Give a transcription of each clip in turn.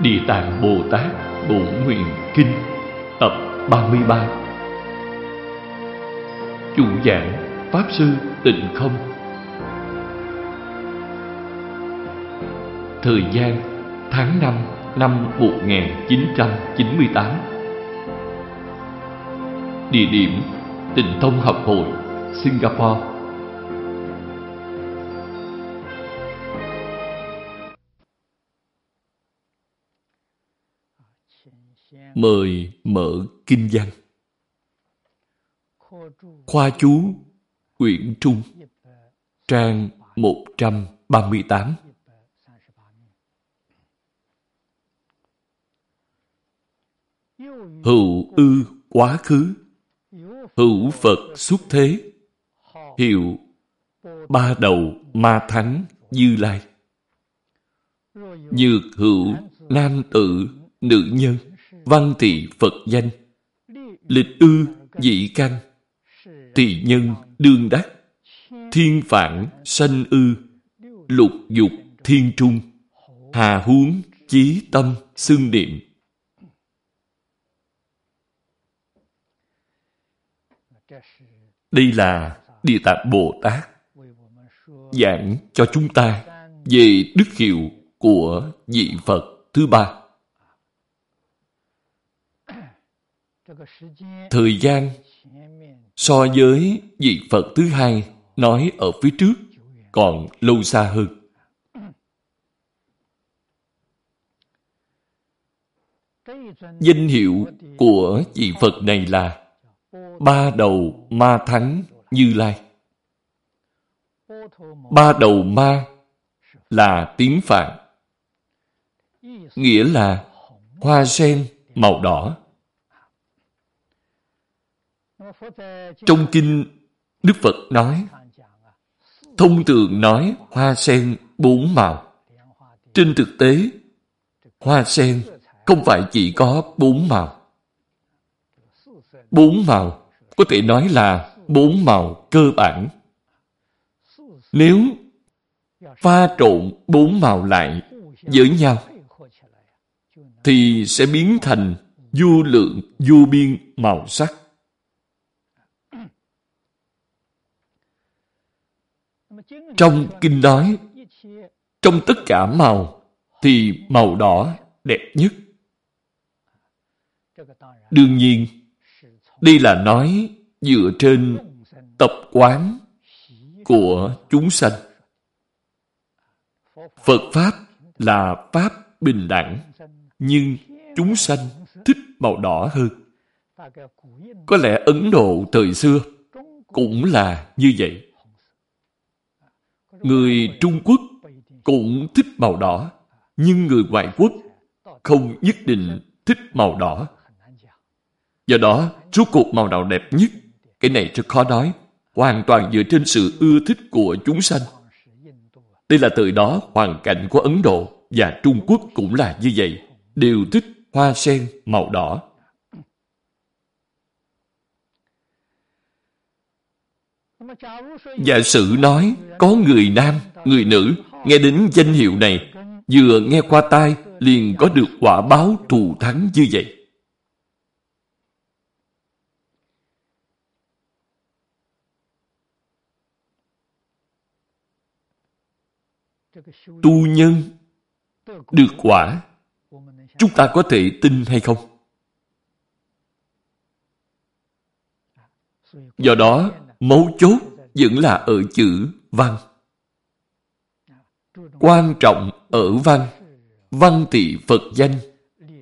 Địa Tạng Bồ Tát Bổn Nguyện Kinh, Tập 33 Chủ giảng Pháp Sư Tịnh Không. Thời gian tháng 5 năm 1998 Địa điểm Tịnh Thông Học Hội, Singapore. Mời mở kinh văn. Khoa chú Quyển Trung, Trang 138 Hữu ư quá khứ, Hữu Phật xuất thế, Hiệu Ba đầu ma thắng Như Lai. Nhược hữu nam tử nữ nhân văn thị Phật danh. Lịch ư dị căn. Tỳ nhân đương đắc. Thiên phản sanh ư. Lục dục thiên trung. Hà huống chí tâm xương niệm. Đây là địa tạng bồ tát giảng cho chúng ta về đức hiệu của vị phật thứ ba. Thời gian so với vị Phật thứ hai nói ở phía trước còn lâu xa hơn. Danh hiệu của vị Phật này là Ba đầu ma thánh Như Lai. Ba đầu ma là tiếng Phạn. Nghĩa là hoa sen màu đỏ trong kinh, Đức Phật nói, thông thường nói hoa sen bốn màu. Trên thực tế, hoa sen không phải chỉ có bốn màu. Bốn màu có thể nói là bốn màu cơ bản. Nếu pha trộn bốn màu lại với nhau, thì sẽ biến thành vô lượng vô biên màu sắc. Trong kinh nói, trong tất cả màu, thì màu đỏ đẹp nhất. Đương nhiên, đây là nói dựa trên tập quán của chúng sanh. Phật Pháp là Pháp bình đẳng, nhưng chúng sanh thích màu đỏ hơn. Có lẽ Ấn Độ thời xưa cũng là như vậy. Người Trung Quốc cũng thích màu đỏ, nhưng người ngoại quốc không nhất định thích màu đỏ. Do đó, rốt cuộc màu nào đẹp nhất? Cái này rất khó nói, hoàn toàn dựa trên sự ưa thích của chúng sanh. Đây là từ đó hoàn cảnh của Ấn Độ và Trung Quốc cũng là như vậy, đều thích hoa sen màu đỏ. Giả sử nói có người nam, người nữ nghe đến danh hiệu này vừa nghe qua tai liền có được quả báo thù thắng như vậy. Tu nhân được quả chúng ta có thể tin hay không? Do đó, Mấu chốt vẫn là ở chữ văn. Quan trọng ở văn, văn tỵ Phật danh,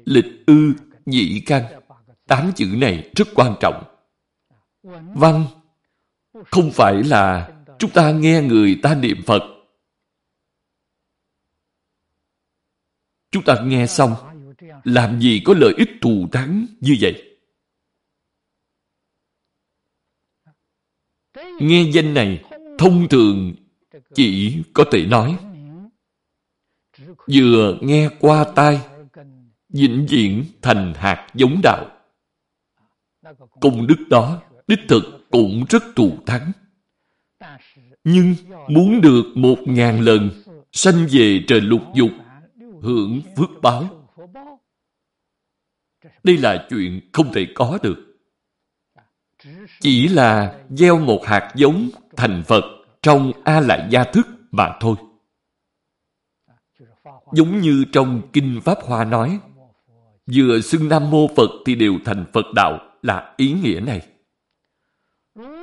lịch ư, nhị căn. Tám chữ này rất quan trọng. Văn không phải là chúng ta nghe người ta niệm Phật. Chúng ta nghe xong, làm gì có lợi ích thù thắng như vậy? Nghe danh này, thông thường chỉ có thể nói vừa nghe qua tai vĩnh viễn thành hạt giống đạo công đức đó đích thực cũng rất thù thắng nhưng muốn được một ngàn lần sanh về trời lục dục hưởng phước báo Đây là chuyện không thể có được. Chỉ là gieo một hạt giống thành Phật trong A-lại gia thức mà thôi. Giống như trong Kinh Pháp Hoa nói, vừa xưng Nam Mô Phật thì đều thành Phật Đạo là ý nghĩa này.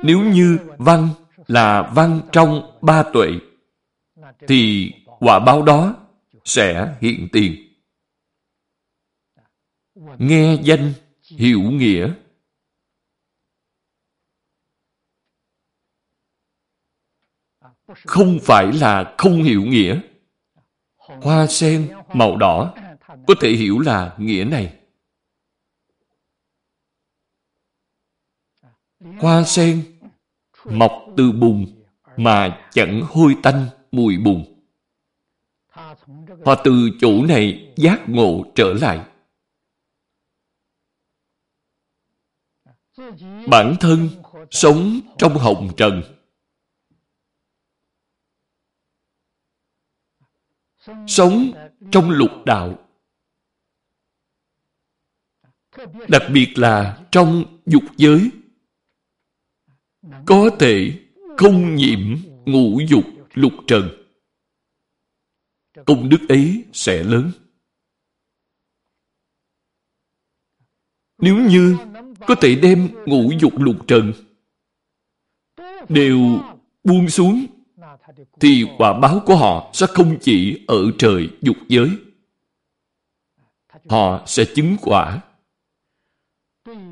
Nếu như văn là văn trong ba tuệ, thì quả báo đó sẽ hiện tiền. Nghe danh, hiểu nghĩa. Không phải là không hiểu nghĩa. Hoa sen màu đỏ có thể hiểu là nghĩa này. Hoa sen mọc từ bùn mà chẳng hôi tanh mùi bùn. Họ từ chỗ này giác ngộ trở lại. Bản thân sống trong hồng trần. Sống trong lục đạo. Đặc biệt là trong dục giới. Có thể không nhiễm ngũ dục lục trần. Công đức ấy sẽ lớn. Nếu như có thể đem ngũ dục lục trần đều buông xuống thì quả báo của họ sẽ không chỉ ở trời dục giới. Họ sẽ chứng quả.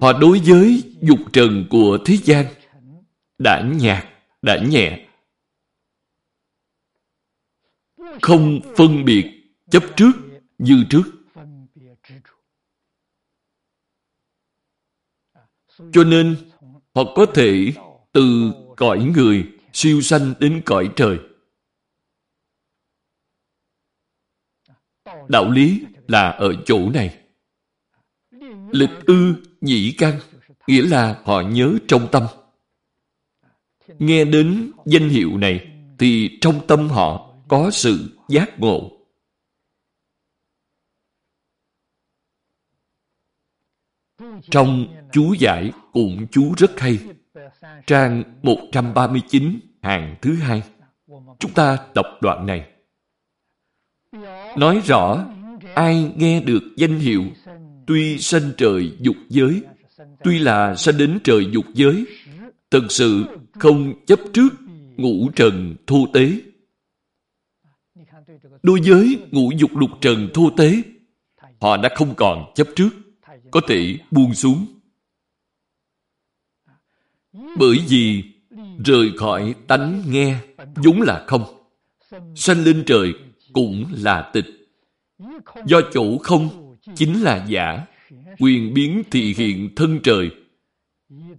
Họ đối với dục trần của thế gian đã nhạt, đã nhẹ. Không phân biệt chấp trước, như trước. Cho nên, họ có thể từ cõi người siêu sanh đến cõi trời. Đạo lý là ở chỗ này. Lịch ư nhĩ căn, nghĩa là họ nhớ trong tâm. Nghe đến danh hiệu này, thì trong tâm họ có sự giác ngộ. Trong chú giải cũng chú rất hay. Trang 139, hàng thứ hai. Chúng ta đọc đoạn này. Nói rõ, ai nghe được danh hiệu tuy sanh trời dục giới, tuy là sanh đến trời dục giới, thật sự không chấp trước ngũ trần thô tế. Đối với ngũ dục lục trần thô tế, họ đã không còn chấp trước, có thể buông xuống. Bởi vì rời khỏi tánh nghe vốn là không. Sanh lên trời cũng là tịch. Do chỗ không chính là giả, quyền biến thị hiện thân trời,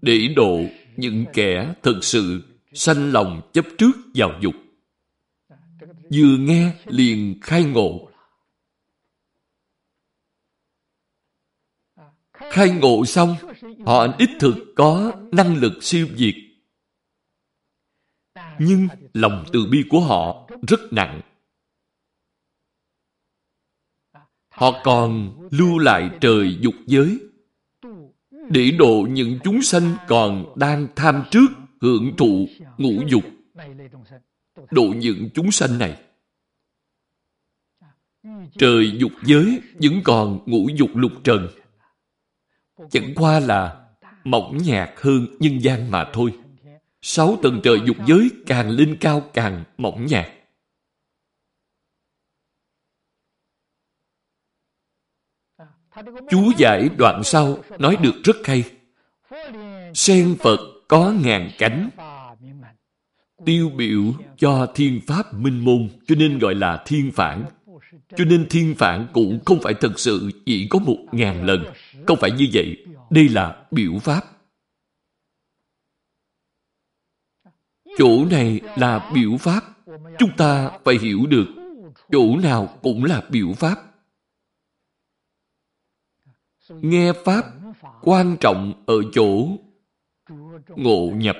để độ những kẻ thực sự sanh lòng chấp trước vào dục. Vừa nghe liền khai ngộ. Khai ngộ xong, họ đích thực có năng lực siêu việt. Nhưng lòng từ bi của họ rất nặng. Họ còn lưu lại trời dục giới để độ những chúng sanh còn đang tham trước hưởng thụ ngũ dục độ những chúng sanh này trời dục giới vẫn còn ngũ dục lục trần chẳng qua là mỏng nhạt hơn nhân gian mà thôi. Sáu tầng trời dục giới càng lên cao càng mỏng nhạt. Chú giải đoạn sau nói được rất hay. Sen phật có ngàn cánh, tiêu biểu cho thiên pháp minh môn, cho nên gọi là thiên phản cho nên thiên phản cũng không phải thật sự chỉ có một ngàn lần. Không phải như vậy. Đây là biểu pháp. Chỗ này là biểu pháp. Chúng ta phải hiểu được chỗ nào cũng là biểu pháp. Nghe pháp quan trọng ở chỗ ngộ nhập.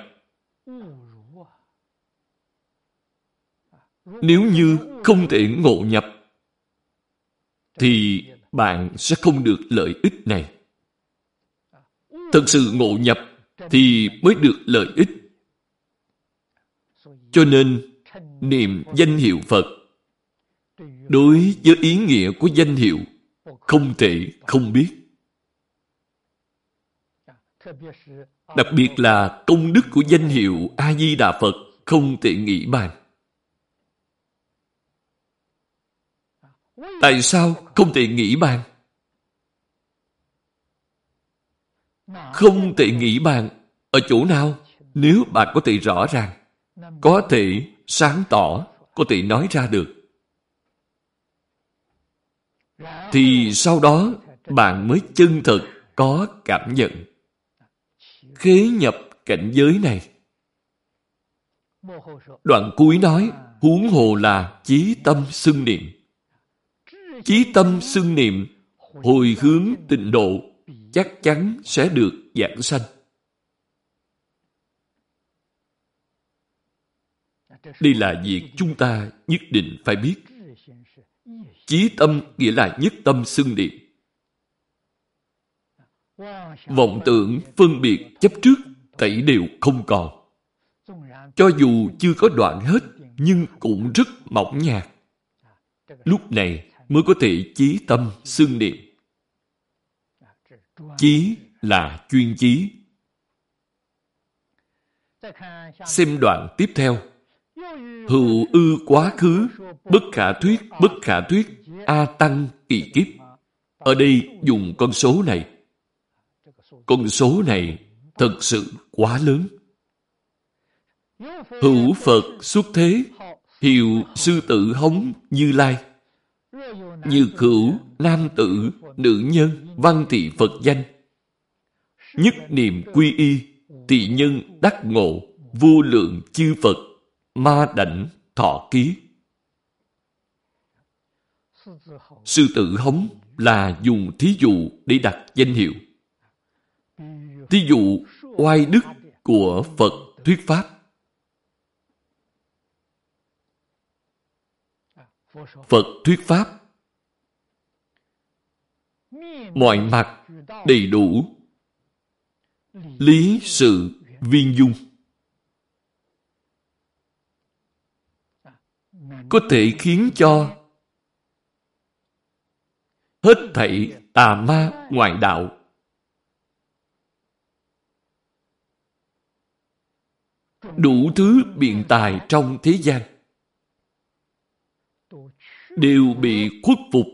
Nếu như không thể ngộ nhập thì bạn sẽ không được lợi ích này. Thật sự ngộ nhập thì mới được lợi ích. Cho nên, niệm danh hiệu Phật đối với ý nghĩa của danh hiệu không thể không biết. Đặc biệt là công đức của danh hiệu A-di-đà Phật không thể nghĩ bàn. Tại sao không thể nghĩ bàn? Không thể nghĩ bàn ở chỗ nào? Nếu bạn có thể rõ ràng, có thể sáng tỏ, có thể nói ra được, thì sau đó bạn mới chân thực có cảm nhận. Khế nhập cảnh giới này. Đoạn cuối nói, huống hồ là chí tâm xưng niệm. Chí tâm xưng niệm, hồi hướng tịnh độ, chắc chắn sẽ được giảng sanh. Đây là việc chúng ta nhất định phải biết. Chí tâm nghĩa là nhất tâm xưng niệm. Vọng tưởng, phân biệt, chấp trước, tẩy đều không còn. Cho dù chưa có đoạn hết, nhưng cũng rất mỏng nhạt. Lúc này mới có thể chí tâm xưng niệm. Chí là chuyên chí. Xem đoạn tiếp theo. Hữu ư quá khứ, bất khả thuyết, bất khả thuyết, A tăng kỳ kiếp. Ở đây dùng con số này. Con số này thật sự quá lớn. Hữu Phật xuất thế, hiệu sư tử hống như lai. Như cửu, nam tử, nữ nhân, văn thị Phật danh. Nhất niệm quy y, tỳ nhân đắc ngộ, vô lượng chư Phật, ma đảnh thọ ký. Sư tử hống là dùng thí dụ để đặt danh hiệu. Thí dụ oai đức của Phật thuyết Pháp. Phật thuyết Pháp. Mọi mặt đầy đủ. Lý sự viên dung. Có thể khiến cho hết thảy tà ma ngoại đạo. Đủ thứ biện tài trong thế gian đều bị khuất phục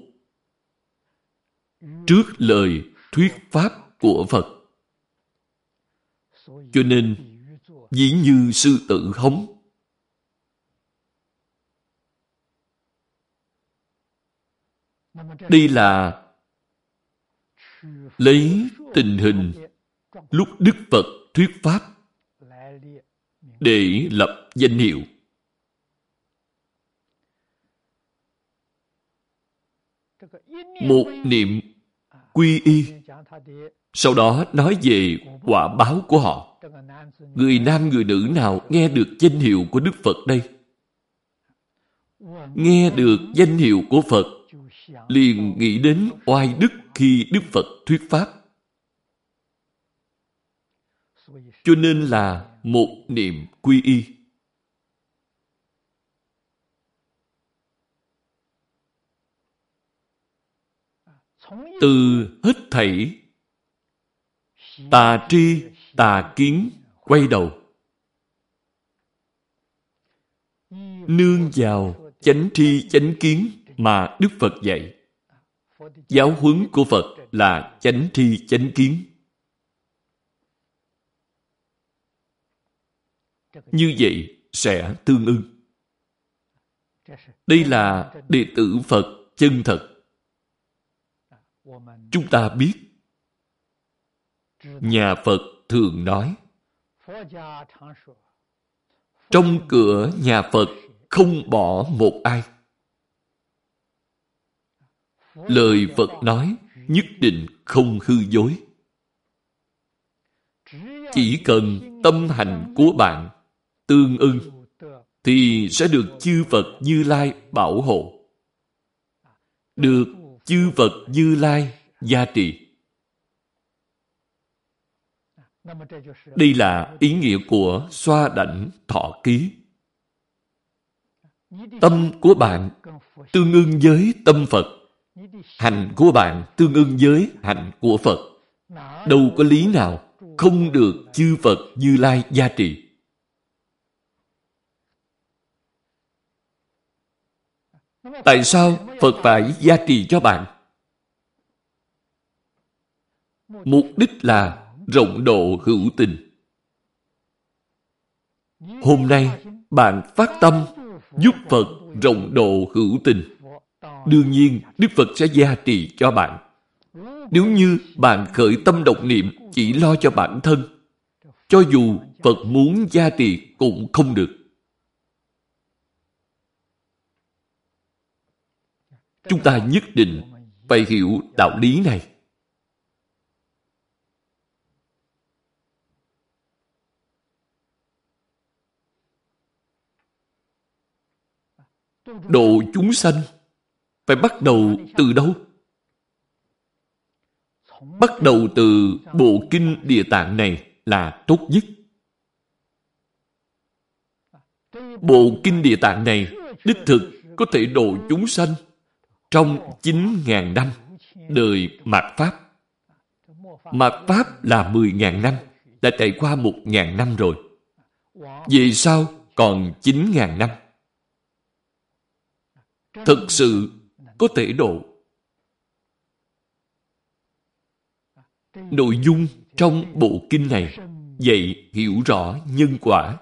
trước lời thuyết pháp của Phật. Cho nên, dĩ như sư tử hống. Đây là lấy tình hình lúc Đức Phật thuyết Pháp để lập danh hiệu. Một niệm quy y. Sau đó nói về quả báo của họ. Người nam người nữ nào nghe được danh hiệu của Đức Phật đây? Nghe được danh hiệu của Phật, liền nghĩ đến oai đức khi Đức Phật thuyết Pháp. Cho nên là một niệm quy y. từ hết thảy, tà tri, tà kiến quay đầu. Nương vào chánh tri, chánh kiến mà đức phật dạy. Giáo huấn của phật là chánh tri, chánh kiến. Như vậy sẽ tương ưng. Đây là đệ tử phật chân thật chúng ta biết. Nhà phật thường nói, trong cửa nhà phật không bỏ một ai. Lời phật nói nhất định không hư dối. Chỉ cần tâm hành của bạn tương ưng thì sẽ được chư phật như lai bảo hộ. Được chư Phật Như Lai gia trì. Đây là ý nghĩa của xoa đảnh thọ ký. Tâm của bạn tương ưng với tâm Phật. Hành của bạn tương ưng với hành của Phật. Đâu có lý nào không được chư Phật Như Lai gia trì. Tại sao Phật phải gia trì cho bạn? Mục đích là rộng độ hữu tình. Hôm nay, bạn phát tâm giúp Phật rộng độ hữu tình. Đương nhiên, Đức Phật sẽ gia trì cho bạn. Nếu như bạn khởi tâm động niệm chỉ lo cho bản thân, cho dù Phật muốn gia trì cũng không được. Chúng ta nhất định phải hiểu đạo lý này. Độ chúng sanh phải bắt đầu từ đâu? Bắt đầu từ bộ kinh địa tạng này là tốt nhất. Bộ kinh địa tạng này đích thực có thể độ chúng sanh trong 9.000 năm đời mạt Pháp. Mạt Pháp là 10.000 năm, đã trải qua 1.000 năm rồi. Vì sao còn 9.000 năm? Thực sự có thể độ. Nội dung trong bộ kinh này dạy hiểu rõ nhân quả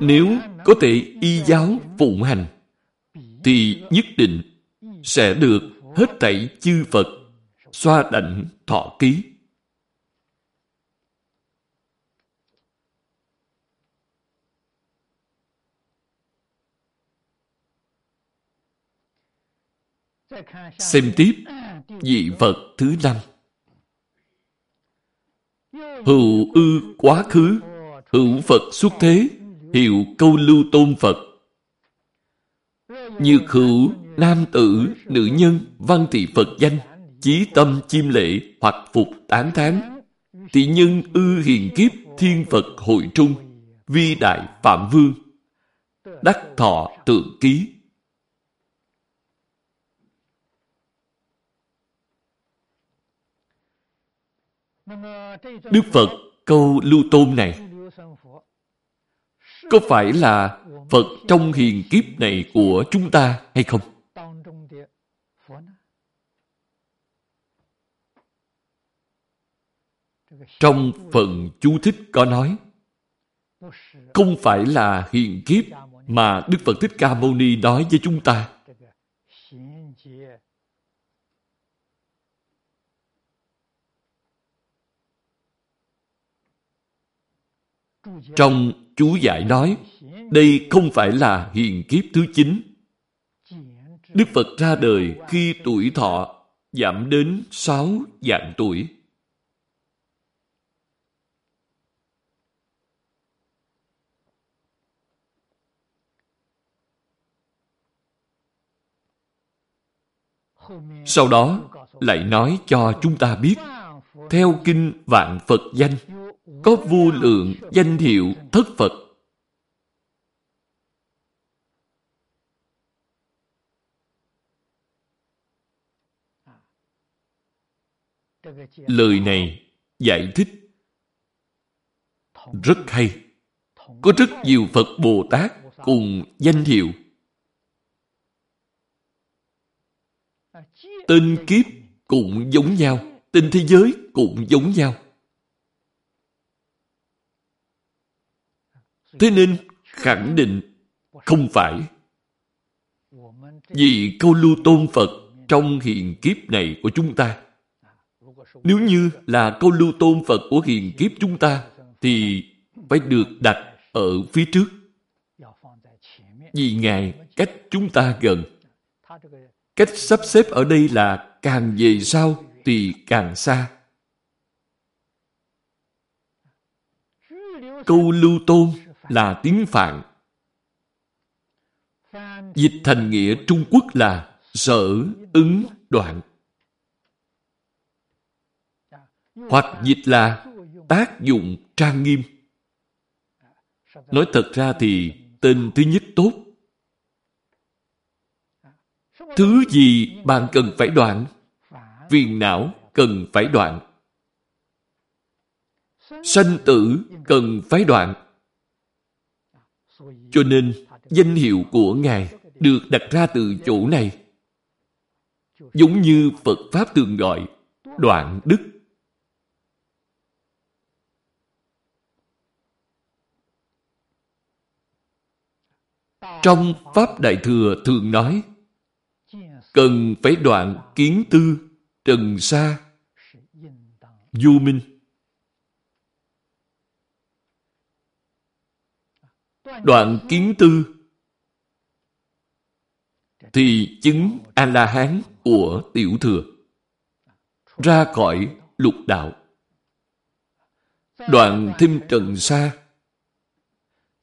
Nếu có thể y giáo phụng hành, thì nhất định sẽ được hết thảy chư Phật xoa đảnh thọ ký. Xem tiếp vị Phật thứ năm. Hữu ư quá khứ, hữu Phật xuất thế, hiệu câu lưu tôn Phật. Như khửu, nam tử, nữ nhân, văn thị Phật danh, chí tâm chim lệ hoặc phục tán thán. Tỷ nhân ư hiền kiếp thiên Phật hội trung, vi đại Phạm Vương. Đắc thọ tượng ký. Đức Phật câu lưu tôn này có phải là Phật trong hiền kiếp này của chúng ta hay không? Trong phần chú thích có nói, không phải là hiền kiếp mà Đức Phật Thích Ca Mâu Ni nói với chúng ta. Trong chú giải nói, đây không phải là hiền kiếp thứ chín. Đức Phật ra đời khi tuổi thọ giảm đến sáu dạng tuổi. Sau đó lại nói cho chúng ta biết theo kinh vạn Phật danh có vô lượng danh hiệu thất Phật. Lời này giải thích rất hay. Có rất nhiều Phật Bồ Tát cùng danh hiệu. Tên kiếp cũng giống nhau, tên thế giới cũng giống nhau. Thế nên khẳng định không phải. Vì câu lưu tôn Phật trong hiện kiếp này của chúng ta. Nếu như là câu lưu tôn Phật của hiện kiếp chúng ta, thì phải được đặt ở phía trước. Vì Ngài cách chúng ta gần. Cách sắp xếp ở đây là càng về sau thì càng xa. Câu lưu tôn là tiếng Phạn. Dịch thành nghĩa Trung Quốc là sở ứng, đoạn. Hoặc dịch là tác dụng trang nghiêm. Nói thật ra thì tên thứ nhất tốt. Thứ gì bạn cần phải đoạn? Viền não cần phải đoạn. Sanh tử cần phải đoạn. Cho nên, danh hiệu của Ngài được đặt ra từ chỗ này. Giống như Phật Pháp thường gọi, đoạn đức. Trong Pháp Đại Thừa thường nói, cần phải đoạn kiến tư, trần sa, du minh. Đoạn kiến tư thì chứng A-la-hán của tiểu thừa ra khỏi lục đạo. Đoạn thêm trần xa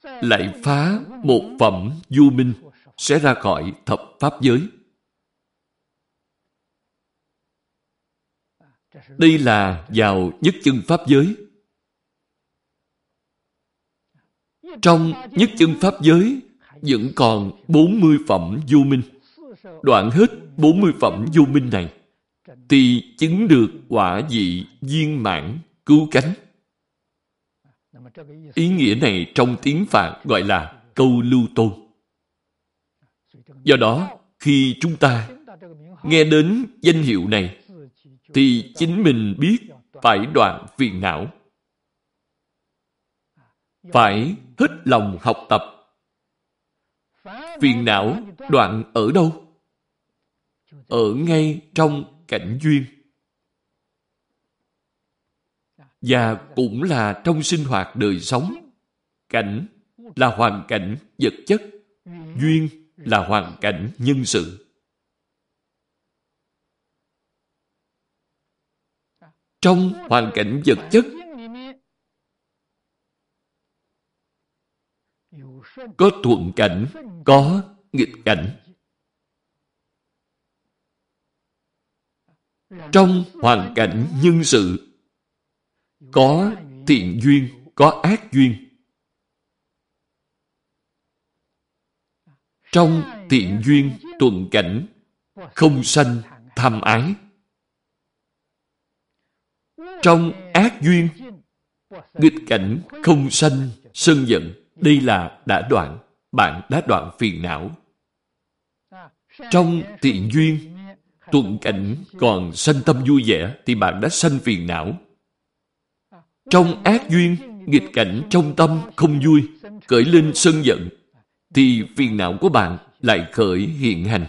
lại phá một phẩm du minh sẽ ra khỏi thập pháp giới. Đây là vào nhất chân pháp giới. Trong nhất chân pháp giới vẫn còn 40 phẩm vô minh. Đoạn hết 40 phẩm vô minh này thì chứng được quả vị viên mãn cứu cánh. Ý nghĩa này trong tiếng Phạn gọi là câu lưu tôn. Do đó, khi chúng ta nghe đến danh hiệu này, thì chính mình biết phải đoạn phiền não. Phải hết lòng học tập. Phiền não đoạn ở đâu? Ở ngay trong cảnh duyên và cũng là trong sinh hoạt đời sống. Cảnh là hoàn cảnh vật chất, duyên là hoàn cảnh nhân sự. Trong hoàn cảnh vật chất có thuận cảnh, có nghịch cảnh. Trong hoàn cảnh nhân sự có thiện duyên, có ác duyên. Trong thiện duyên tuần cảnh, không sanh tham ái. Trong ác duyên, nghịch cảnh không sanh sân giận. Đây là đã đoạn, bạn đã đoạn phiền não. Trong thiện duyên, tuần cảnh còn sanh tâm vui vẻ thì bạn đã sanh phiền não. Trong ác duyên, nghịch cảnh trong tâm không vui, cởi lên sân giận, thì phiền não của bạn lại khởi hiện hành.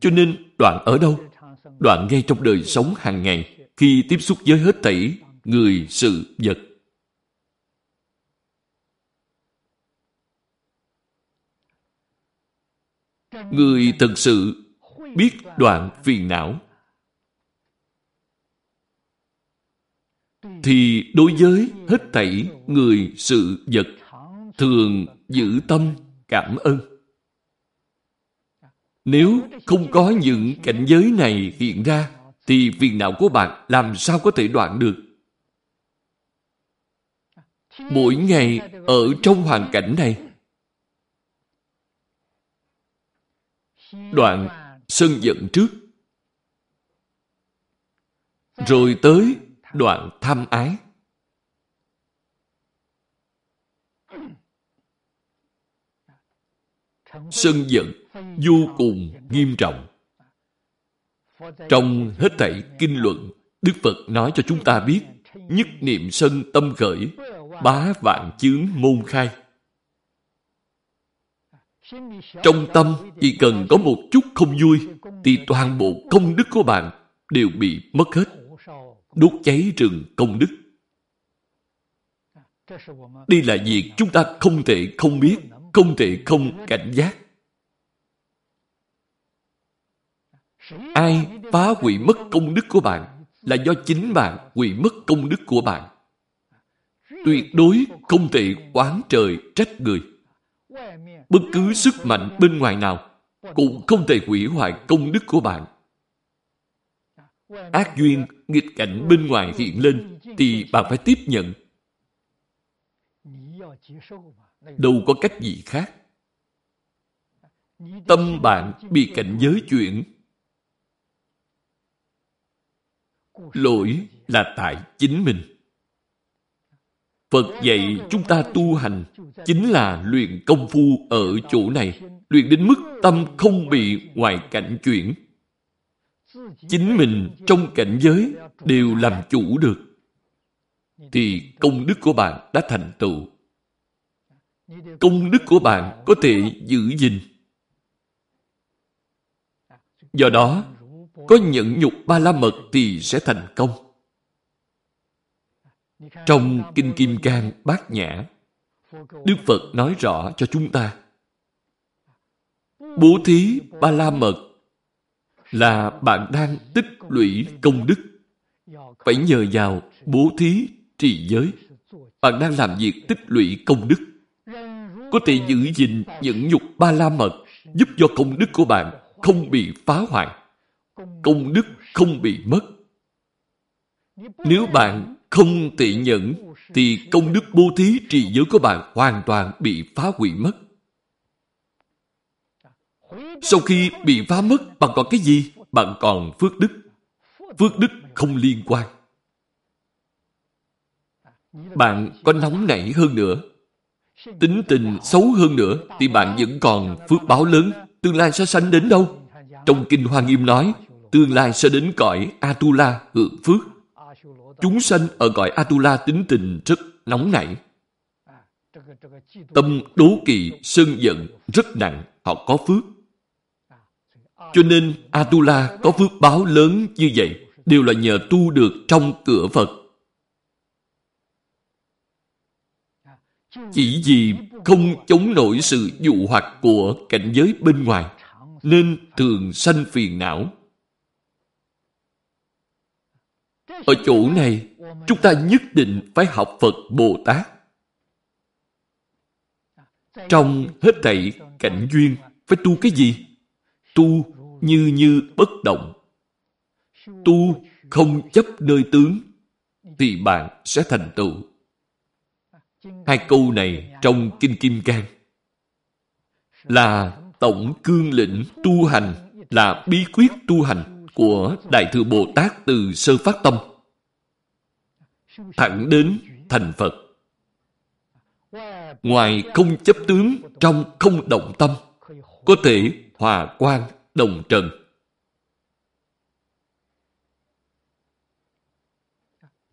Cho nên đoạn ở đâu? Đoạn ngay trong đời sống hàng ngày, khi tiếp xúc với hết thảy người, sự, vật. Người thật sự biết đoạn phiền não thì đối với hết thảy người sự vật thường giữ tâm cảm ơn. Nếu không có những cảnh giới này hiện ra, thì phiền não của bạn làm sao có thể đoạn được? Mỗi ngày ở trong hoàn cảnh này, đoạn sân giận trước, rồi tới đoạn tham ái. Sân giận vô cùng nghiêm trọng. Trong hết thảy kinh luận, Đức Phật nói cho chúng ta biết nhất niệm sân tâm khởi, bá vạn chướng môn khai. Trong tâm chỉ cần có một chút không vui thì toàn bộ công đức của bạn đều bị mất hết đốt cháy rừng công đức. Đây là việc chúng ta không thể không biết, không thể không cảnh giác. Ai phá hủy mất công đức của bạn là do chính bạn hủy mất công đức của bạn. Tuyệt đối không thể oán trời trách người. Bất cứ sức mạnh bên ngoài nào cũng không thể hủy hoại công đức của bạn. Ác duyên, nghịch cảnh bên ngoài hiện lên thì bạn phải tiếp nhận. Đâu có cách gì khác. Tâm bạn bị cảnh giới chuyển. Lỗi là tại chính mình. Phật dạy chúng ta tu hành chính là luyện công phu ở chỗ này, luyện đến mức tâm không bị ngoại cảnh chuyển. Chính mình trong cảnh giới đều làm chủ được, thì công đức của bạn đã thành tựu. Công đức của bạn có thể giữ gìn. Do đó, có nhẫn nhục ba la mật thì sẽ thành công. Trong Kinh Kim Cang Bát Nhã, Đức Phật nói rõ cho chúng ta Bố thí ba la mật là bạn đang tích lũy công đức. Phải nhờ vào bố thí trì giới. Bạn đang làm việc tích lũy công đức. Có thể giữ gìn những nhục ba la mật giúp cho công đức của bạn không bị phá hoại. Công đức không bị mất. Nếu bạn không tị nhẫn, thì công đức bố thí trì giới của bạn hoàn toàn bị phá hủy mất. Sau khi bị phá mất, bạn còn cái gì? Bạn còn phước đức. Phước đức không liên quan. Bạn có nóng nảy hơn nữa, tính tình xấu hơn nữa, thì bạn vẫn còn phước báo lớn. Tương lai sẽ sánh đến đâu? Trong Kinh Hoa Nghiêm nói, tương lai sẽ đến cõi Atula hưởng phước. Chúng sanh ở cõi Atula tính tình rất nóng nảy. Tâm đố kỵ, sân giận rất nặng, họ có phước. Cho nên Atula có phước báo lớn như vậy đều là nhờ tu được trong cửa Phật. Chỉ vì không chống nổi sự dụ hoặc của cảnh giới bên ngoài nên thường sanh phiền não. Ở chỗ này, chúng ta nhất định phải học Phật Bồ Tát. Trong hết thảy cảnh duyên, phải tu cái gì? Tu như như bất động. Tu không chấp nơi tướng, thì bạn sẽ thành tựu. Hai câu này trong Kinh Kim Cang là tổng cương lĩnh tu hành, là bí quyết tu hành của Đại Thừa Bồ Tát từ sơ phát tâm thẳng đến thành Phật. Ngoài không chấp tướng trong không động tâm, có thể hòa quan đồng trần.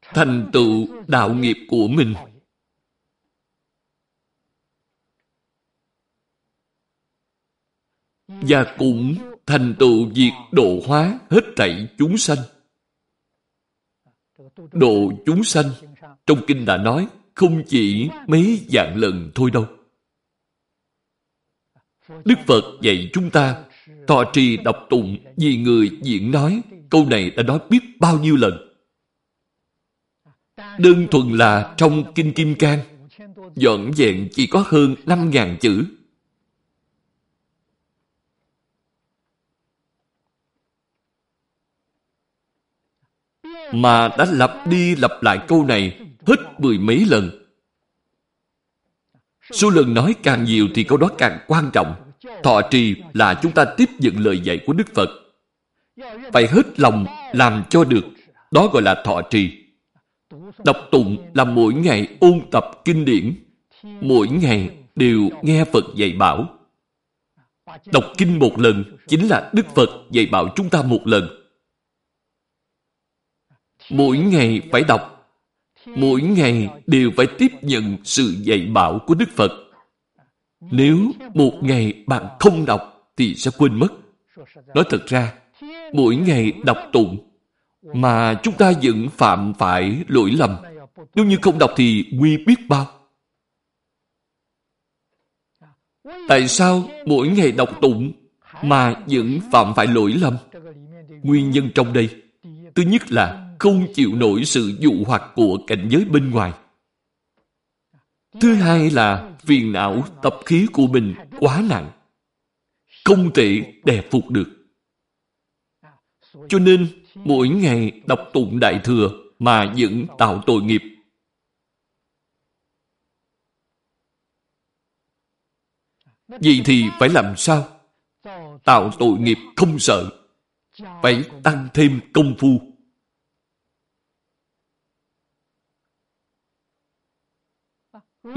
Thành tựu đạo nghiệp của mình. Và cũng thành tựu việc độ hóa hết thảy chúng sanh. Độ chúng sanh, trong kinh đã nói, không chỉ mấy dạng lần thôi đâu. Đức Phật dạy chúng ta thọ trì đọc tụng vì người diễn nói câu này đã nói biết bao nhiêu lần đơn thuần là trong kinh kim cang dọn dẹn chỉ có hơn 5.000 chữ mà đã lặp đi lặp lại câu này hết mười mấy lần. Số lần nói càng nhiều thì câu đó càng quan trọng. Thọ trì là chúng ta tiếp nhận lời dạy của Đức Phật. Phải hết lòng làm cho được. Đó gọi là thọ trì. Đọc tụng là mỗi ngày ôn tập kinh điển. Mỗi ngày đều nghe Phật dạy bảo. Đọc kinh một lần chính là Đức Phật dạy bảo chúng ta một lần. Mỗi ngày phải đọc. Mỗi ngày đều phải tiếp nhận sự dạy bảo của Đức Phật. Nếu một ngày bạn không đọc thì sẽ quên mất. Nói thật ra, mỗi ngày đọc tụng mà chúng ta vẫn phạm phải lỗi lầm. Nếu như không đọc thì nguy biết bao. Tại sao mỗi ngày đọc tụng mà vẫn phạm phải lỗi lầm? Nguyên nhân trong đây, thứ nhất là không chịu nổi sự dụ hoặc của cảnh giới bên ngoài. Thứ hai là phiền não tập khí của mình quá nặng. Không thể đè phục được. Cho nên, mỗi ngày đọc tụng Đại Thừa mà vẫn tạo tội nghiệp. Vậy thì phải làm sao? Tạo tội nghiệp không sợ. Phải tăng thêm công phu.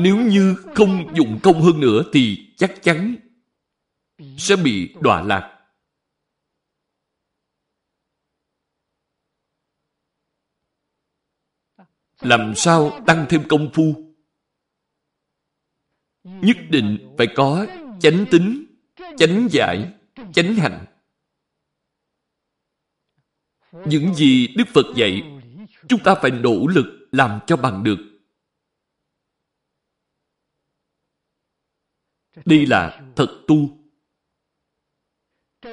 Nếu như không dụng công hơn nữa thì chắc chắn sẽ bị đọa lạc. Làm sao tăng thêm công phu? Nhất định phải có chánh tính, chánh giải, chánh hành. Những gì Đức Phật dạy, chúng ta phải nỗ lực làm cho bằng được. Đây là thật tu.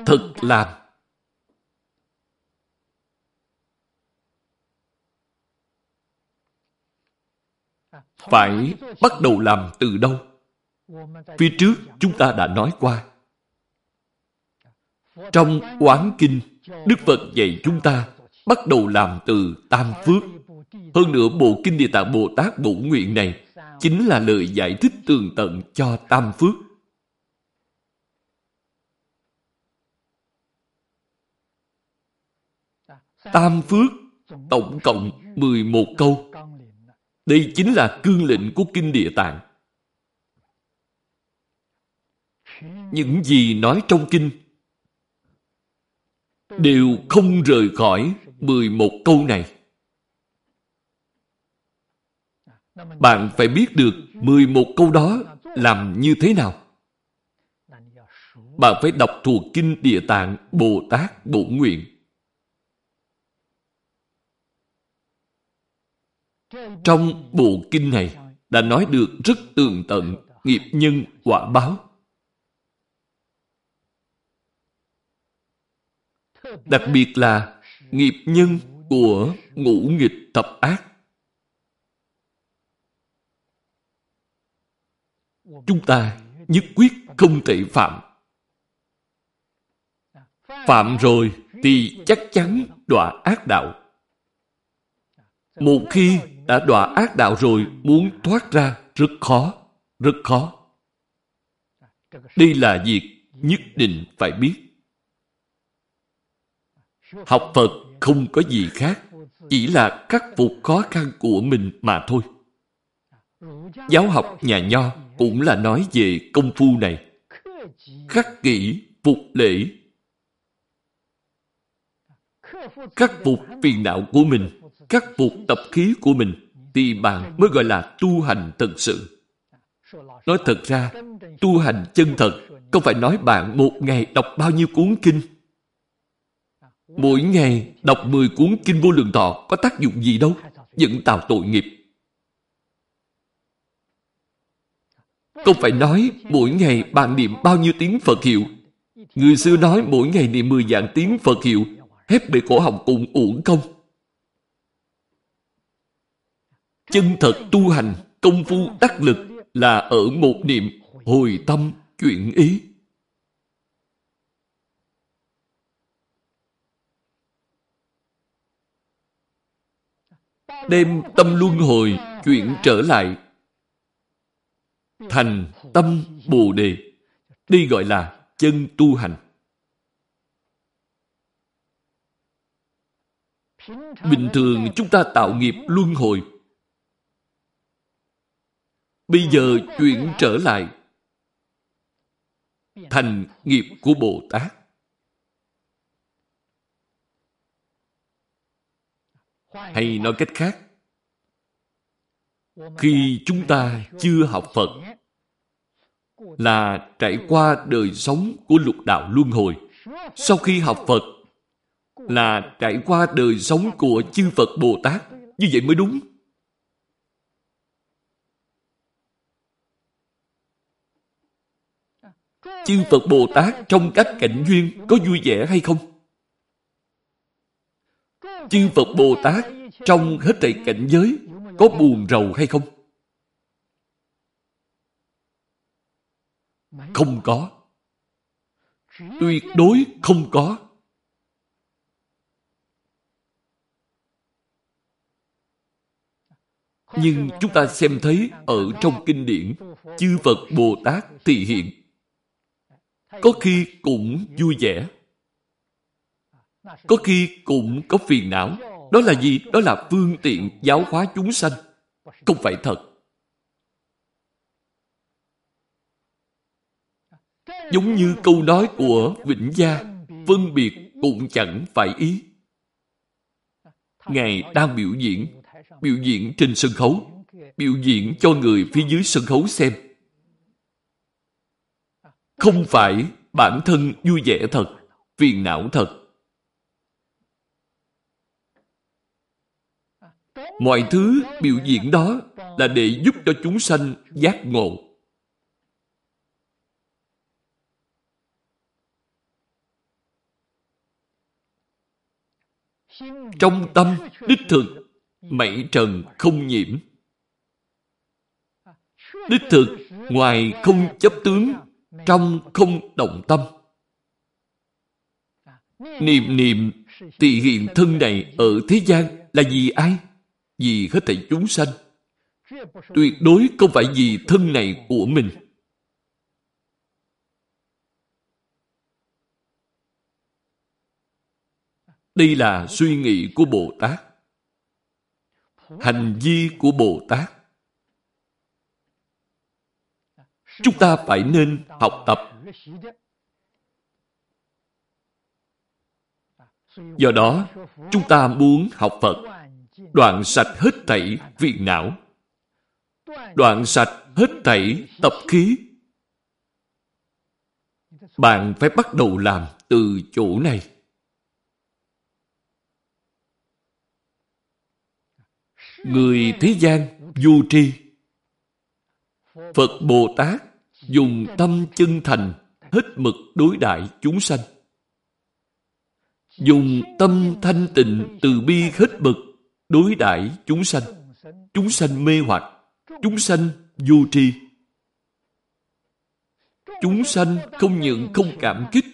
Thật làm. Phải bắt đầu làm từ đâu? Phía trước chúng ta đã nói qua. Trong Quán Kinh, Đức Phật dạy chúng ta bắt đầu làm từ Tam Phước. Hơn nữa Bộ Kinh Địa Tạng Bồ Tát Bổ Nguyện này chính là lời giải thích tường tận cho Tam Phước. Tam Phước tổng cộng 11 câu. Đây chính là cương lệnh của Kinh Địa Tạng. Những gì nói trong Kinh đều không rời khỏi 11 câu này. Bạn phải biết được 11 câu đó làm như thế nào. Bạn phải đọc thuộc Kinh Địa Tạng, Bồ Tát, Bổ Nguyện. Trong bộ kinh này đã nói được rất tường tận, nghiệp nhân, quả báo. Đặc biệt là nghiệp nhân của ngũ nghịch tập ác. Chúng ta nhất quyết không thể phạm. Phạm rồi thì chắc chắn đọa ác đạo. Một khi đã đọa ác đạo rồi, muốn thoát ra rất khó, rất khó. Đây là việc nhất định phải biết. Học Phật không có gì khác, chỉ là khắc phục khó khăn của mình mà thôi. Giáo học nhà Nho cũng là nói về công phu này. Khắc kỷ phục lễ. Khắc phục phiền não của mình khắc phục tập khí của mình thì bạn mới gọi là tu hành thật sự. Nói thật ra, tu hành chân thật không phải nói bạn một ngày đọc bao nhiêu cuốn kinh. Mỗi ngày đọc 10 cuốn kinh vô lượng thọ có tác dụng gì đâu, vẫn tạo tội nghiệp. Không phải nói mỗi ngày bạn niệm bao nhiêu tiếng Phật hiệu. Người xưa nói mỗi ngày niệm 10 dạng tiếng Phật hiệu, hết bề cổ họng cũng uổng công. Chân thật tu hành, công phu đắc lực là ở một niệm hồi tâm chuyển ý. Đem tâm luân hồi chuyển trở lại thành tâm Bồ Đề. Đây gọi là chân tu hành. Bình thường chúng ta tạo nghiệp luân hồi Bây giờ chuyển trở lại thành nghiệp của Bồ Tát. Hay nói cách khác, khi chúng ta chưa học Phật, là trải qua đời sống của lục đạo luân hồi. Sau khi học Phật, là trải qua đời sống của chư Phật Bồ Tát. Như vậy mới đúng. chư Phật Bồ Tát trong các cảnh duyên có vui vẻ hay không? Chư Phật Bồ Tát trong hết thảy cảnh giới có buồn rầu hay không? Không có. Tuyệt đối không có. Nhưng chúng ta xem thấy ở trong kinh điển, chư Phật Bồ Tát thị hiện. Có khi cũng vui vẻ. Có khi cũng có phiền não. Đó là gì? Đó là phương tiện giáo hóa chúng sanh. Không phải thật. Giống như câu nói của Vĩnh Gia, phân biệt cũng chẳng phải ý. Ngài đang biểu diễn, biểu diễn trên sân khấu, biểu diễn cho người phía dưới sân khấu xem. Không phải bản thân vui vẻ thật, phiền não thật. Mọi thứ biểu diễn đó là để giúp cho chúng sanh giác ngộ. Trong tâm đích thực, mảy trần không nhiễm. Đích thực, ngoài không chấp tướng, trong không động tâm. Niệm niệm tỳ hiện thân này ở thế gian là vì ai? Vì hết thảy chúng sanh. Tuyệt đối không phải vì thân này của mình. Đây là suy nghĩ của Bồ Tát. Hành vi của Bồ Tát. Chúng ta phải nên học tập. Do đó, chúng ta muốn học Phật, đoạn sạch hết thảy phiền não, đoạn sạch hết thảy tập khí. Bạn phải bắt đầu làm từ chỗ này. Người thế gian du tri. Phật Bồ Tát dùng tâm chân thành hết mực đối đại chúng sanh. Dùng tâm thanh tịnh từ bi hết mực đối đãi chúng sanh. Chúng sanh mê hoặc, chúng sanh vô tri. Chúng sanh không những không cảm kích,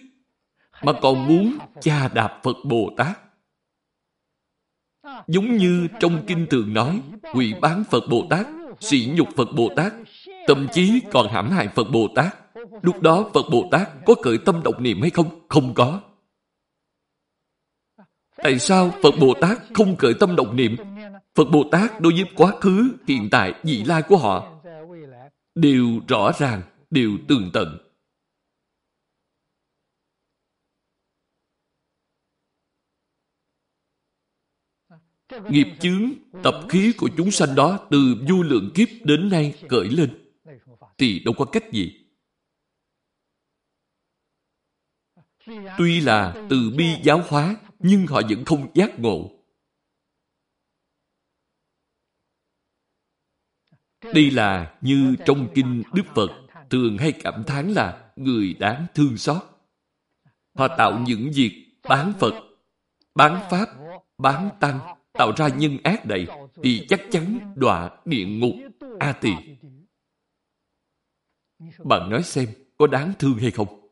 mà còn muốn cha đạp Phật Bồ Tát. Giống như trong kinh thường nói, quỷ bán Phật Bồ Tát, sỉ nhục Phật Bồ Tát, thậm chí còn hãm hại Phật Bồ Tát. Lúc đó Phật Bồ Tát có cởi tâm động niệm hay không? Không có. Tại sao Phật Bồ Tát không cởi tâm động niệm? Phật Bồ Tát đối với quá khứ, hiện tại, vị lai của họ đều rõ ràng, đều tường tận. Nghiệp chướng, tập khí của chúng sanh đó từ vô lượng kiếp đến nay cởi lên, thì đâu có cách gì. Tuy là từ bi giáo hóa, nhưng họ vẫn không giác ngộ. Đây là như trong kinh Đức Phật thường hay cảm thán là người đáng thương xót. Họ tạo những việc bán Phật, bán Pháp, bán Tăng, tạo ra nhân ác đầy thì chắc chắn đọa địa ngục A tỳ. Bạn nói xem có đáng thương hay không?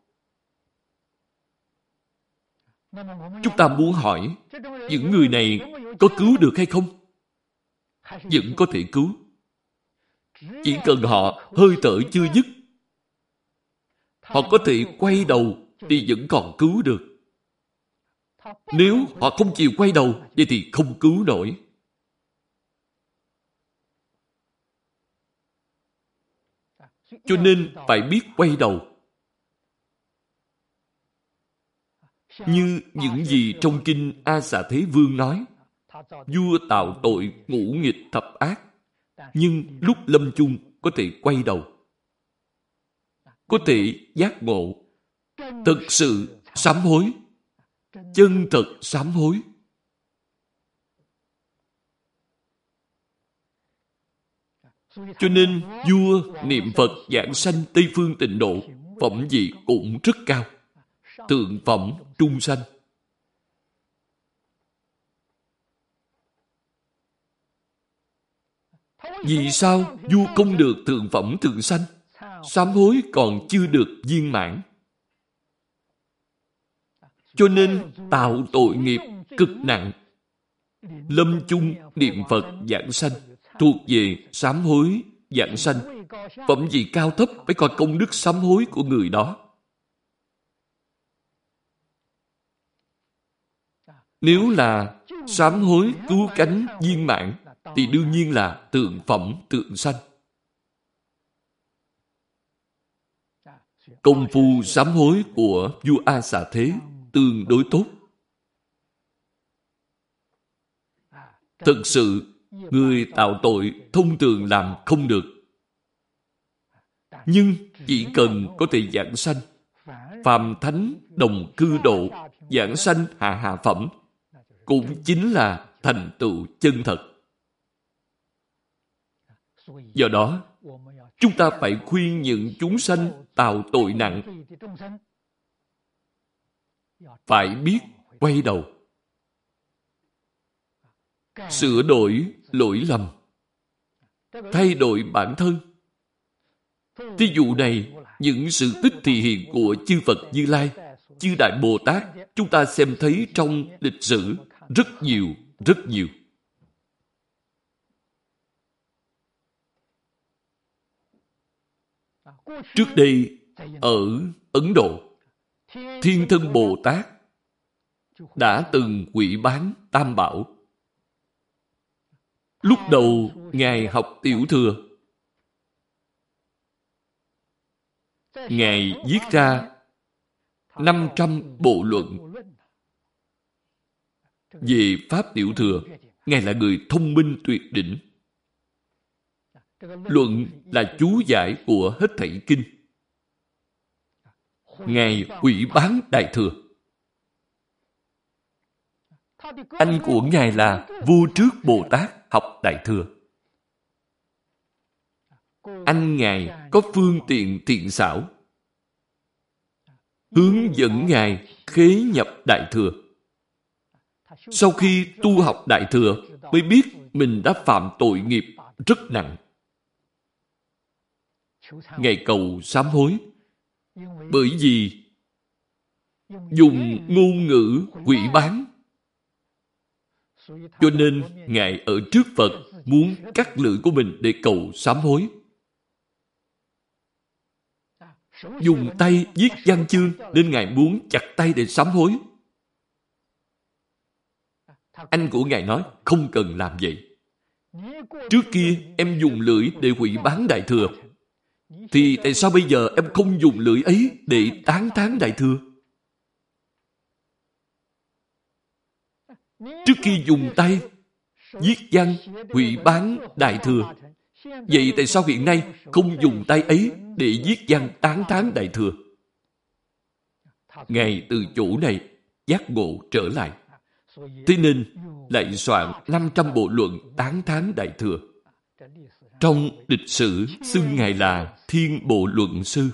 Chúng ta muốn hỏi những người này có cứu được hay không? Vẫn có thể cứu. Chỉ cần họ hơi thở chưa dứt, họ có thể quay đầu thì vẫn còn cứu được. Nếu họ không chịu quay đầu, vậy thì không cứu nổi. Cho nên phải biết quay đầu. Như những gì trong kinh A Xà Thế Vương nói, vua tạo tội ngũ nghịch thập ác, nhưng lúc lâm chung có thể quay đầu. Có thể giác ngộ, thực sự sám hối chân thật sám hối. Cho nên vua niệm Phật giảng sanh Tây Phương tịnh độ phẩm vị cũng rất cao. Thượng phẩm trung sanh. Vì sao vua công được thượng phẩm thượng sanh? sám hối còn chưa được viên mãn. Cho nên tạo tội nghiệp cực nặng. Lâm chung niệm Phật giảng sanh, thuộc về sám hối giảng sanh. Phẩm gì cao thấp phải coi công đức sám hối của người đó. Nếu là sám hối cứu cánh viên mãn thì đương nhiên là tượng phẩm tượng sanh. Công phu sám hối của vua A Xà Thế tương đối tốt. Thực sự, người tạo tội thông thường làm không được. Nhưng chỉ cần có thể giảng sanh, phàm thánh đồng cư độ, giảng sanh hạ hạ phẩm, cũng chính là thành tựu chân thật. Do đó, chúng ta phải khuyên những chúng sanh tạo tội nặng. Phải biết quay đầu. Sửa đổi lỗi lầm. Thay đổi bản thân. Thí dụ này những sự tích thị hiện của chư phật như lai chư đại bồ tát chúng ta xem thấy trong lịch sử rất nhiều rất nhiều. Trước đây ở ấn độ Thiên thân Bồ Tát đã từng quỷ bán Tam Bảo. Lúc đầu Ngài học tiểu thừa, Ngài viết ra 500 bộ luận về Pháp tiểu thừa. Ngài là người thông minh tuyệt đỉnh. Luận là chú giải của hết thảy kinh. Ngài hủy bán Đại Thừa. Anh của Ngài là vua trước Bồ Tát học Đại Thừa. Anh Ngài có phương tiện thiện xảo. Hướng dẫn Ngài khế nhập Đại Thừa. Sau khi tu học Đại Thừa, mới biết mình đã phạm tội nghiệp rất nặng. ngày cầu sám hối, bởi vì dùng ngôn ngữ quỷ bán. Cho nên Ngài ở trước Phật muốn cắt lưỡi của mình để cầu sám hối. Dùng tay viết văn chương nên Ngài muốn chặt tay để sám hối. Anh của Ngài nói không cần làm vậy. Trước kia em dùng lưỡi để quỷ bán đại thừa thì tại sao bây giờ em không dùng lưỡi ấy để tán thán Đại Thừa? Trước khi dùng tay, viết văn, hủy bán Đại Thừa. Vậy tại sao hiện nay không dùng tay ấy để viết văn tán thán Đại Thừa? Ngài từ chỗ này giác ngộ trở lại. Thế nên lại soạn 500 bộ luận tán thán Đại Thừa. Trong lịch sử xưng Ngài là Thiên Bộ Luận Sư.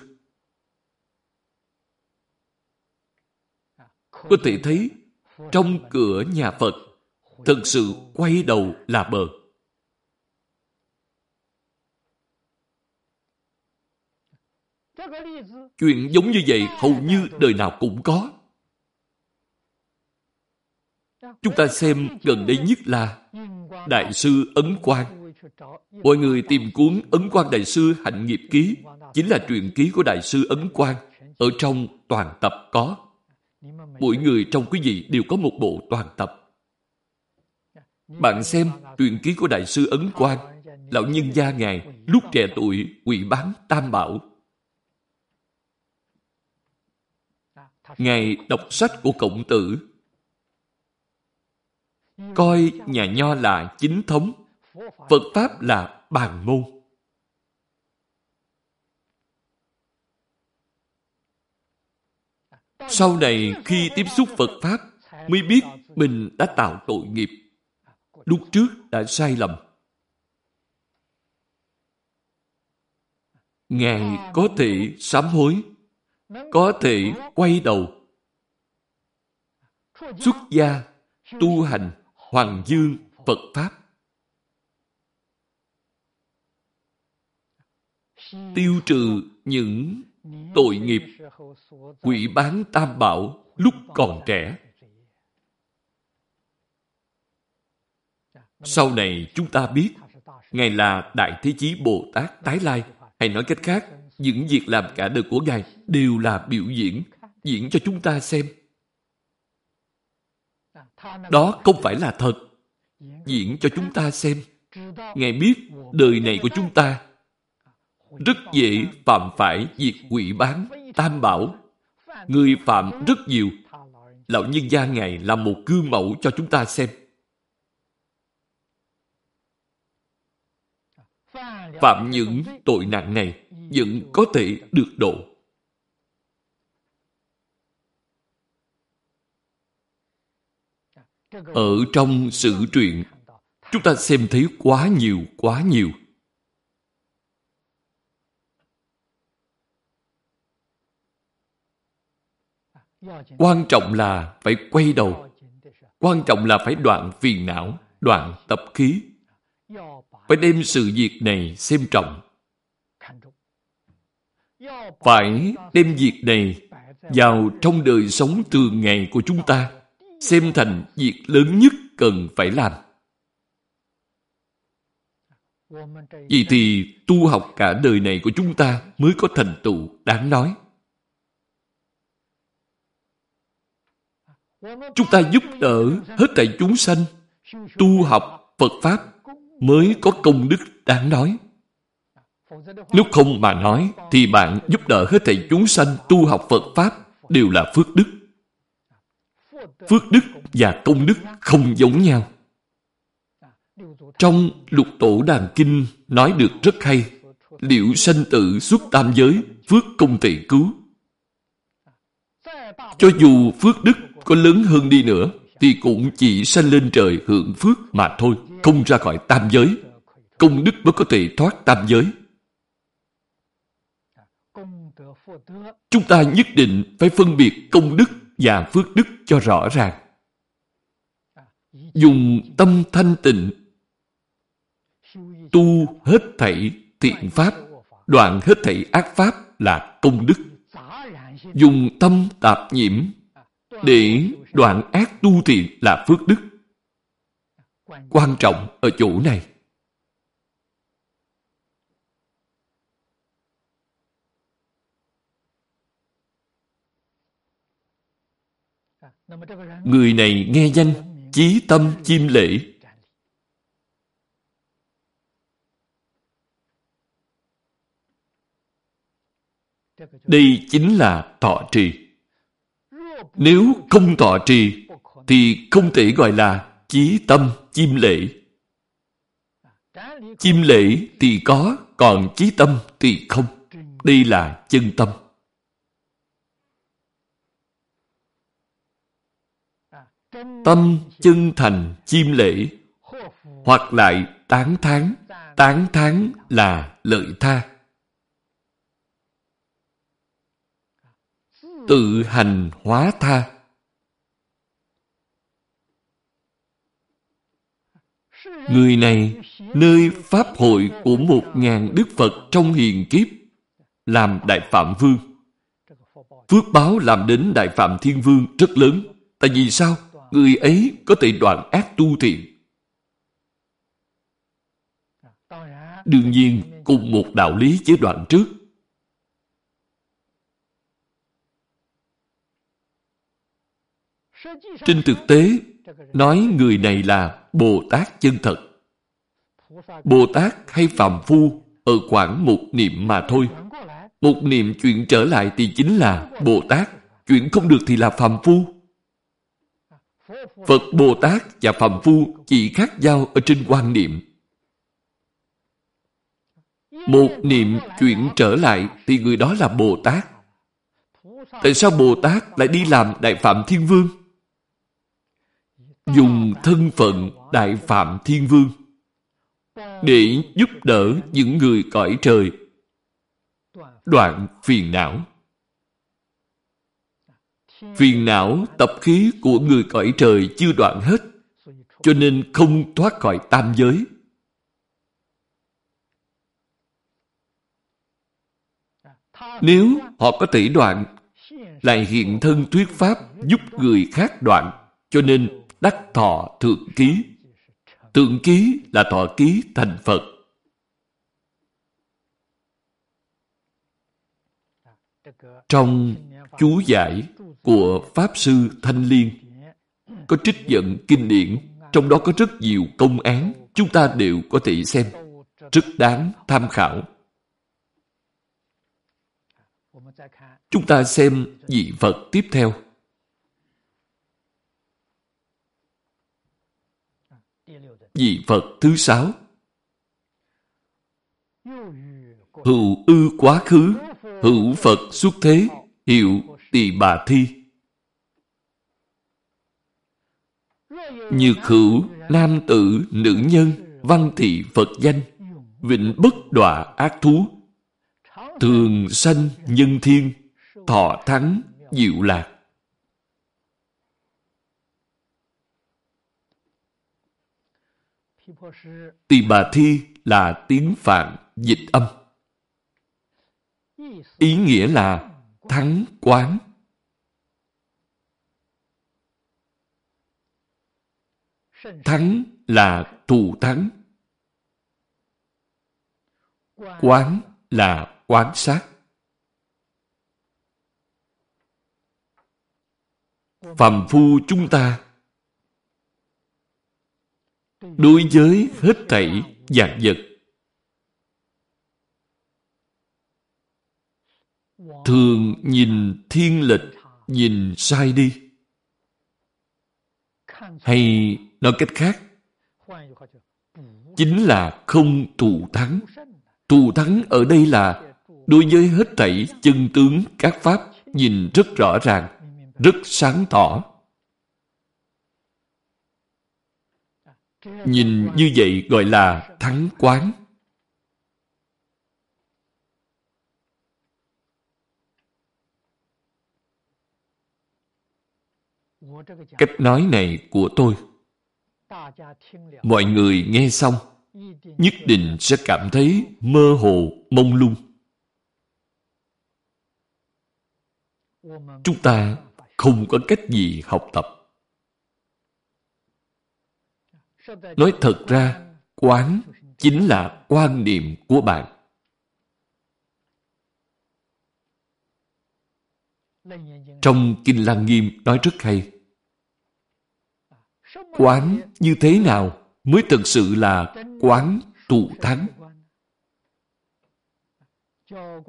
Có thể thấy, trong cửa nhà Phật thật sự quay đầu là bờ. Chuyện giống như vậy hầu như đời nào cũng có. Chúng ta xem gần đây nhất là Đại sư Ấn Quang Mọi người tìm cuốn Ấn Quang Đại Sư Hạnh Nghiệp Ký chính là truyện ký của Đại sư Ấn Quang ở trong toàn tập có. Mỗi người trong quý vị đều có một bộ toàn tập. Bạn xem truyện ký của Đại sư Ấn Quang, lão nhân gia Ngài lúc trẻ tuổi quỷ bán tam bảo. Ngài đọc sách của Cộng tử, coi nhà nho là chính thống Phật Pháp là bàn môn. Sau này khi tiếp xúc Phật Pháp mới biết mình đã tạo tội nghiệp. Lúc trước đã sai lầm. Ngài có thể sám hối, có thể quay đầu. Xuất gia, tu hành, hoàng dương, Phật Pháp. tiêu trừ những tội nghiệp quỷ bán tam bảo lúc còn trẻ. Sau này chúng ta biết Ngài là Đại Thế Chí Bồ Tát Tái Lai hay nói cách khác những việc làm cả đời của Ngài đều là biểu diễn diễn cho chúng ta xem. Đó không phải là thật. Diễn cho chúng ta xem. Ngài biết đời này của chúng ta rất dễ phạm phải việc quỷ bán, tam bảo. Người phạm rất nhiều. Lão nhân gia Ngài là một gương mẫu cho chúng ta xem. Phạm những tội nặng này vẫn có thể được độ. Ở trong sự truyện, chúng ta xem thấy quá nhiều, quá nhiều. Quan trọng là phải quay đầu. Quan trọng là phải đoạn phiền não, đoạn tập khí. Phải đem sự việc này xem trọng. Phải đem việc này vào trong đời sống thường ngày của chúng ta xem thành việc lớn nhất cần phải làm. Vì thì tu học cả đời này của chúng ta mới có thành tựu đáng nói. Chúng ta giúp đỡ hết thảy chúng sanh, tu học Phật Pháp mới có công đức đáng nói. Nếu không mà nói thì bạn giúp đỡ hết thảy chúng sanh tu học Phật Pháp đều là phước đức. Phước đức và công đức không giống nhau. Trong lục tổ đàn kinh nói được rất hay. Liệu sanh tử xuất tam giới, phước công tỳ cứu. Cho dù phước đức có lớn hơn đi nữa, thì cũng chỉ sanh lên trời hưởng phước mà thôi, không ra khỏi tam giới. Công đức mới có thể thoát tam giới. Chúng ta nhất định phải phân biệt công đức và phước đức cho rõ ràng. Dùng tâm thanh tịnh tu hết thảy thiện pháp, đoạn hết thảy ác pháp là công đức. Dùng tâm tạp nhiễm để đoạn ác tu thiện là phước đức. Quan trọng ở chỗ này. Người này nghe danh, chí tâm chim lễ. Đây chính là thọ trì. Nếu không thọ trì, thì không thể gọi là chí tâm chim lễ. Chim lễ thì có, còn chí tâm thì không. Đây là chân tâm. Tâm chân thành chim lễ, hoặc lại tán thán tán thán là lợi tha. Tự hành hóa tha. Người này, nơi pháp hội của một ngàn đức phật trong hiền kiếp, làm đại phạm vương. Phước báo làm đến đại phạm thiên vương rất lớn. Tại vì sao? Người ấy có thể đoạn ác tu thiện. Đương nhiên, cùng một đạo lý chế đoạn trước. Trên thực tế, nói người này là Bồ Tát chân thật. Bồ Tát hay Phạm Phu ở khoảng một niệm mà thôi. Một niệm chuyển trở lại thì chính là Bồ Tát. Chuyển không được thì là Phạm Phu. Phật Bồ Tát và Phạm Phu chỉ khác nhau ở trên quan niệm. Một niệm chuyển trở lại thì người đó là Bồ Tát. Tại sao Bồ Tát lại đi làm Đại Phạm Thiên Vương? Dùng thân phận Đại Phạm Thiên Vương để giúp đỡ những người cõi trời đoạn phiền não Phiền não, tập khí của người cõi trời chưa đoạn hết, cho nên không thoát khỏi tam giới. Nếu họ có thể đoạn, lại hiện thân thuyết pháp giúp người khác đoạn, cho nên đắc thọ thượng ký. Thượng ký là thọ ký thành Phật. Trong chú giải của Pháp Sư Thanh Liên có trích dẫn kinh điển, trong đó có rất nhiều công án chúng ta đều có thể xem, rất đáng tham khảo. Chúng ta xem vị Phật tiếp theo. Vị Phật thứ sáu Hữu ư quá khứ, hữu Phật xuất thế, hiệu tỳ bà thi. như khửu nam tử, nữ nhân, văn thị Phật danh, vịnh bất đọa ác thú, thường sanh nhân thiên, thọ thắng, diệu lạc. Tỳ bà thi là tiếng Phạn dịch âm. Ý nghĩa là thắng quán. Thắng là thù thắng. Quán là quán sát. Phàm phu chúng ta đối với hết thảy dạng vật thường nhìn thiên lịch, nhìn sai đi. Hay nói cách khác, chính là không thù thắng. Thù thắng ở đây là đối với hết thảy chân tướng các pháp nhìn rất rõ ràng, rất sáng tỏ. Nhìn như vậy gọi là thắng quán. Cách nói này của tôi. Mọi người nghe xong, nhất định sẽ cảm thấy mơ hồ, mông lung. Chúng ta không có cách gì học tập. Nói thật ra, quán chính là quan niệm của bạn. Trong kinh lăng nghiêm nói rất hay quán như thế nào mới thực sự là quán tụ thắng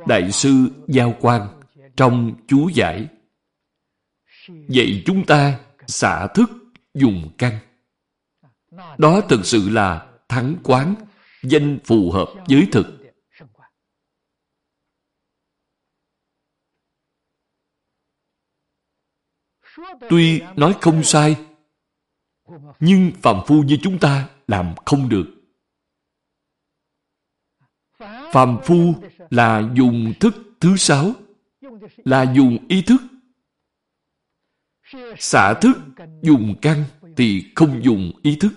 đại sư giao quan trong chú giải. Vậy chúng ta xả thức dùng căn đó thực sự là thắng quán, danh phù hợp với thực. Tuy nói không sai nhưng phàm phu như chúng ta làm không được. Phàm phu là dùng thức thứ sáu, là dùng ý thức. Xả thức dùng căn thì không dùng ý thức.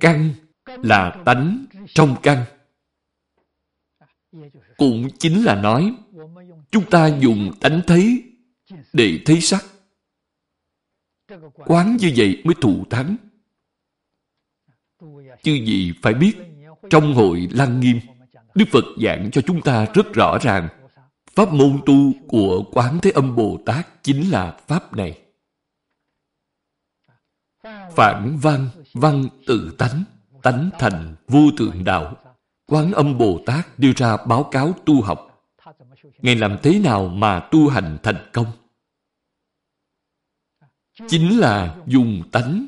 Căn là tánh trong căn. Cũng chính là nói, chúng ta dùng tánh thấy để thấy sắc quán như vậy mới thụ thắng. Chứ gì phải biết, trong hội lăng nghiêm, đức phật giảng cho chúng ta rất rõ ràng, pháp môn tu của quán thế âm bồ tát chính là pháp này. Phản văn văn tự tánh tánh thành vô tượng đạo, quán âm bồ tát đưa ra báo cáo tu học. Ngài làm thế nào mà tu hành thành công? Chính là dùng tánh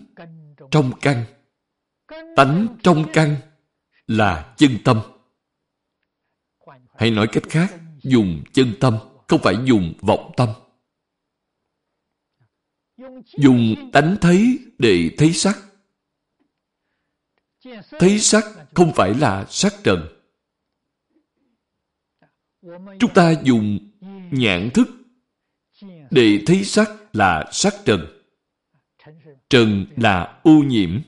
trong căn. Tánh trong căn là chân tâm. Hay nói cách khác, dùng chân tâm, không phải dùng vọng tâm. Dùng tánh thấy để thấy sắc. Thấy sắc không phải là sắc trần. Chúng ta dùng nhãn thức để thấy sắc là sắc trần trần là ô nhiễm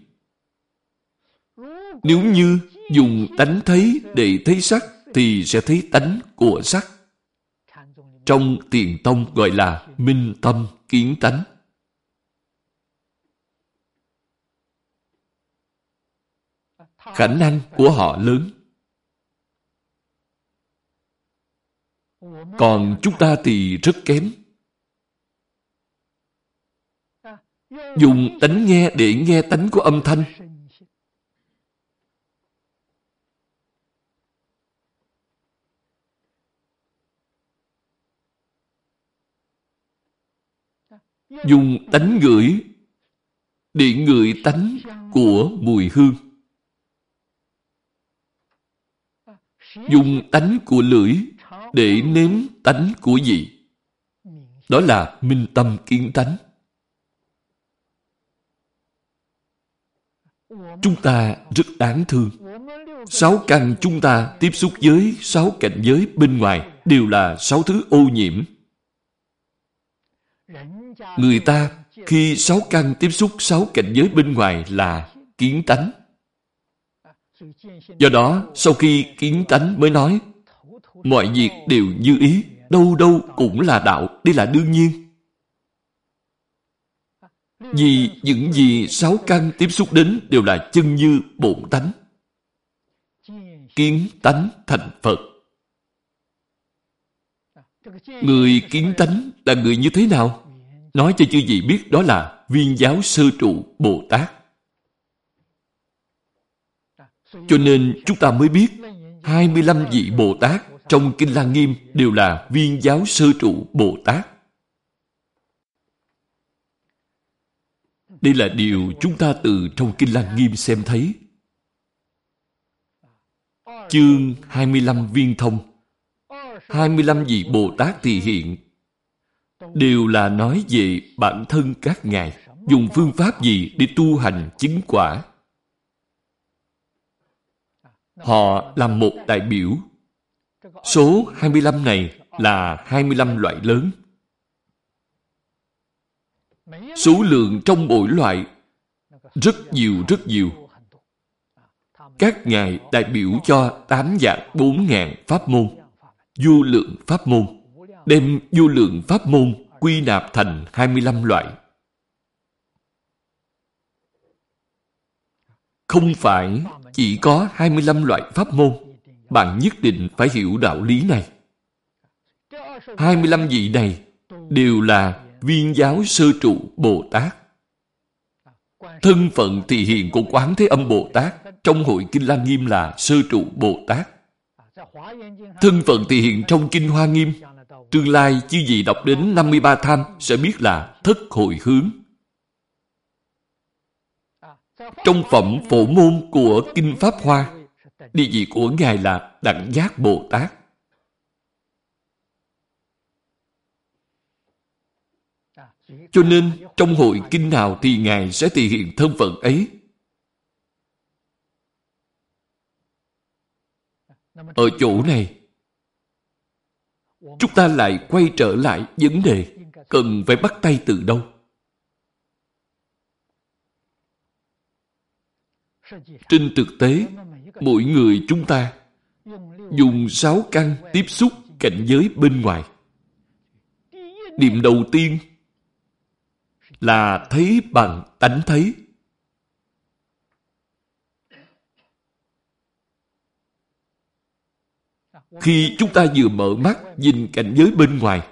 nếu như dùng tánh thấy để thấy sắc, thì sẽ thấy tánh của sắc. Trong tiền tông gọi là minh tâm kiến tánh. Khả năng của họ lớn. Còn chúng ta thì rất kém. Dùng tánh nghe để nghe tánh của âm thanh. Dùng tánh gửi để ngửi tánh của mùi hương. Dùng tánh của lưỡi để nếm tánh của gì? Đó là minh tâm kiến tánh. Chúng ta rất đáng thương. Sáu căn chúng ta tiếp xúc với sáu cảnh giới bên ngoài đều là sáu thứ ô nhiễm. Người ta khi sáu căn tiếp xúc sáu cảnh giới bên ngoài là kiến tánh. Do đó, sau khi kiến tánh mới nói mọi việc đều như ý, đâu đâu cũng là đạo, đây là đương nhiên. Vì những gì sáu căn tiếp xúc đến đều là chân như bổn tánh. Kiến tánh thành Phật. Người kiến tánh là người như thế nào? Nói cho chư gì biết, đó là viên giáo sơ trụ Bồ Tát. Cho nên chúng ta mới biết 25 vị Bồ Tát trong Kinh Lăng Nghiêm đều là viên giáo sơ trụ Bồ Tát. Đây là điều chúng ta từ trong Kinh Lăng Nghiêm xem thấy. Chương 25 viên thông 25 vị Bồ Tát thị hiện đều là nói về bản thân các ngài, dùng phương pháp gì để tu hành chứng quả. Họ làm một đại biểu. Số 25 này là 25 loại lớn. Số lượng trong mỗi loại rất nhiều rất nhiều. Các ngài đại biểu cho tám dạng bốn ngàn pháp môn, vô lượng pháp môn, đem vô lượng pháp môn quy nạp thành 25 loại. Không phải chỉ có 25 loại pháp môn, bạn nhất định phải hiểu đạo lý này. 25 vị này đều là viên giáo sơ trụ Bồ Tát. Thân phận thị hiện của Quán Thế Âm Bồ Tát trong hội Kinh Lăng Nghiêm là sơ trụ Bồ Tát. Thân phận thị hiện trong Kinh Hoa Nghiêm Tương lai chư vị đọc đến 53 tham sẽ biết là thất hồi hướng. Trong phẩm phổ môn của Kinh Pháp Hoa, địa vị của Ngài là Đẳng Giác Bồ Tát. Cho nên, trong hội kinh nào thì Ngài sẽ thể hiện thân phận ấy. Ở chỗ này, chúng ta lại quay trở lại vấn đề cần phải bắt tay từ đâu. Trên thực tế, mỗi người chúng ta dùng sáu căn tiếp xúc cảnh giới bên ngoài. Điểm đầu tiên là thấy bằng tánh thấy. Khi chúng ta vừa mở mắt nhìn cảnh giới bên ngoài,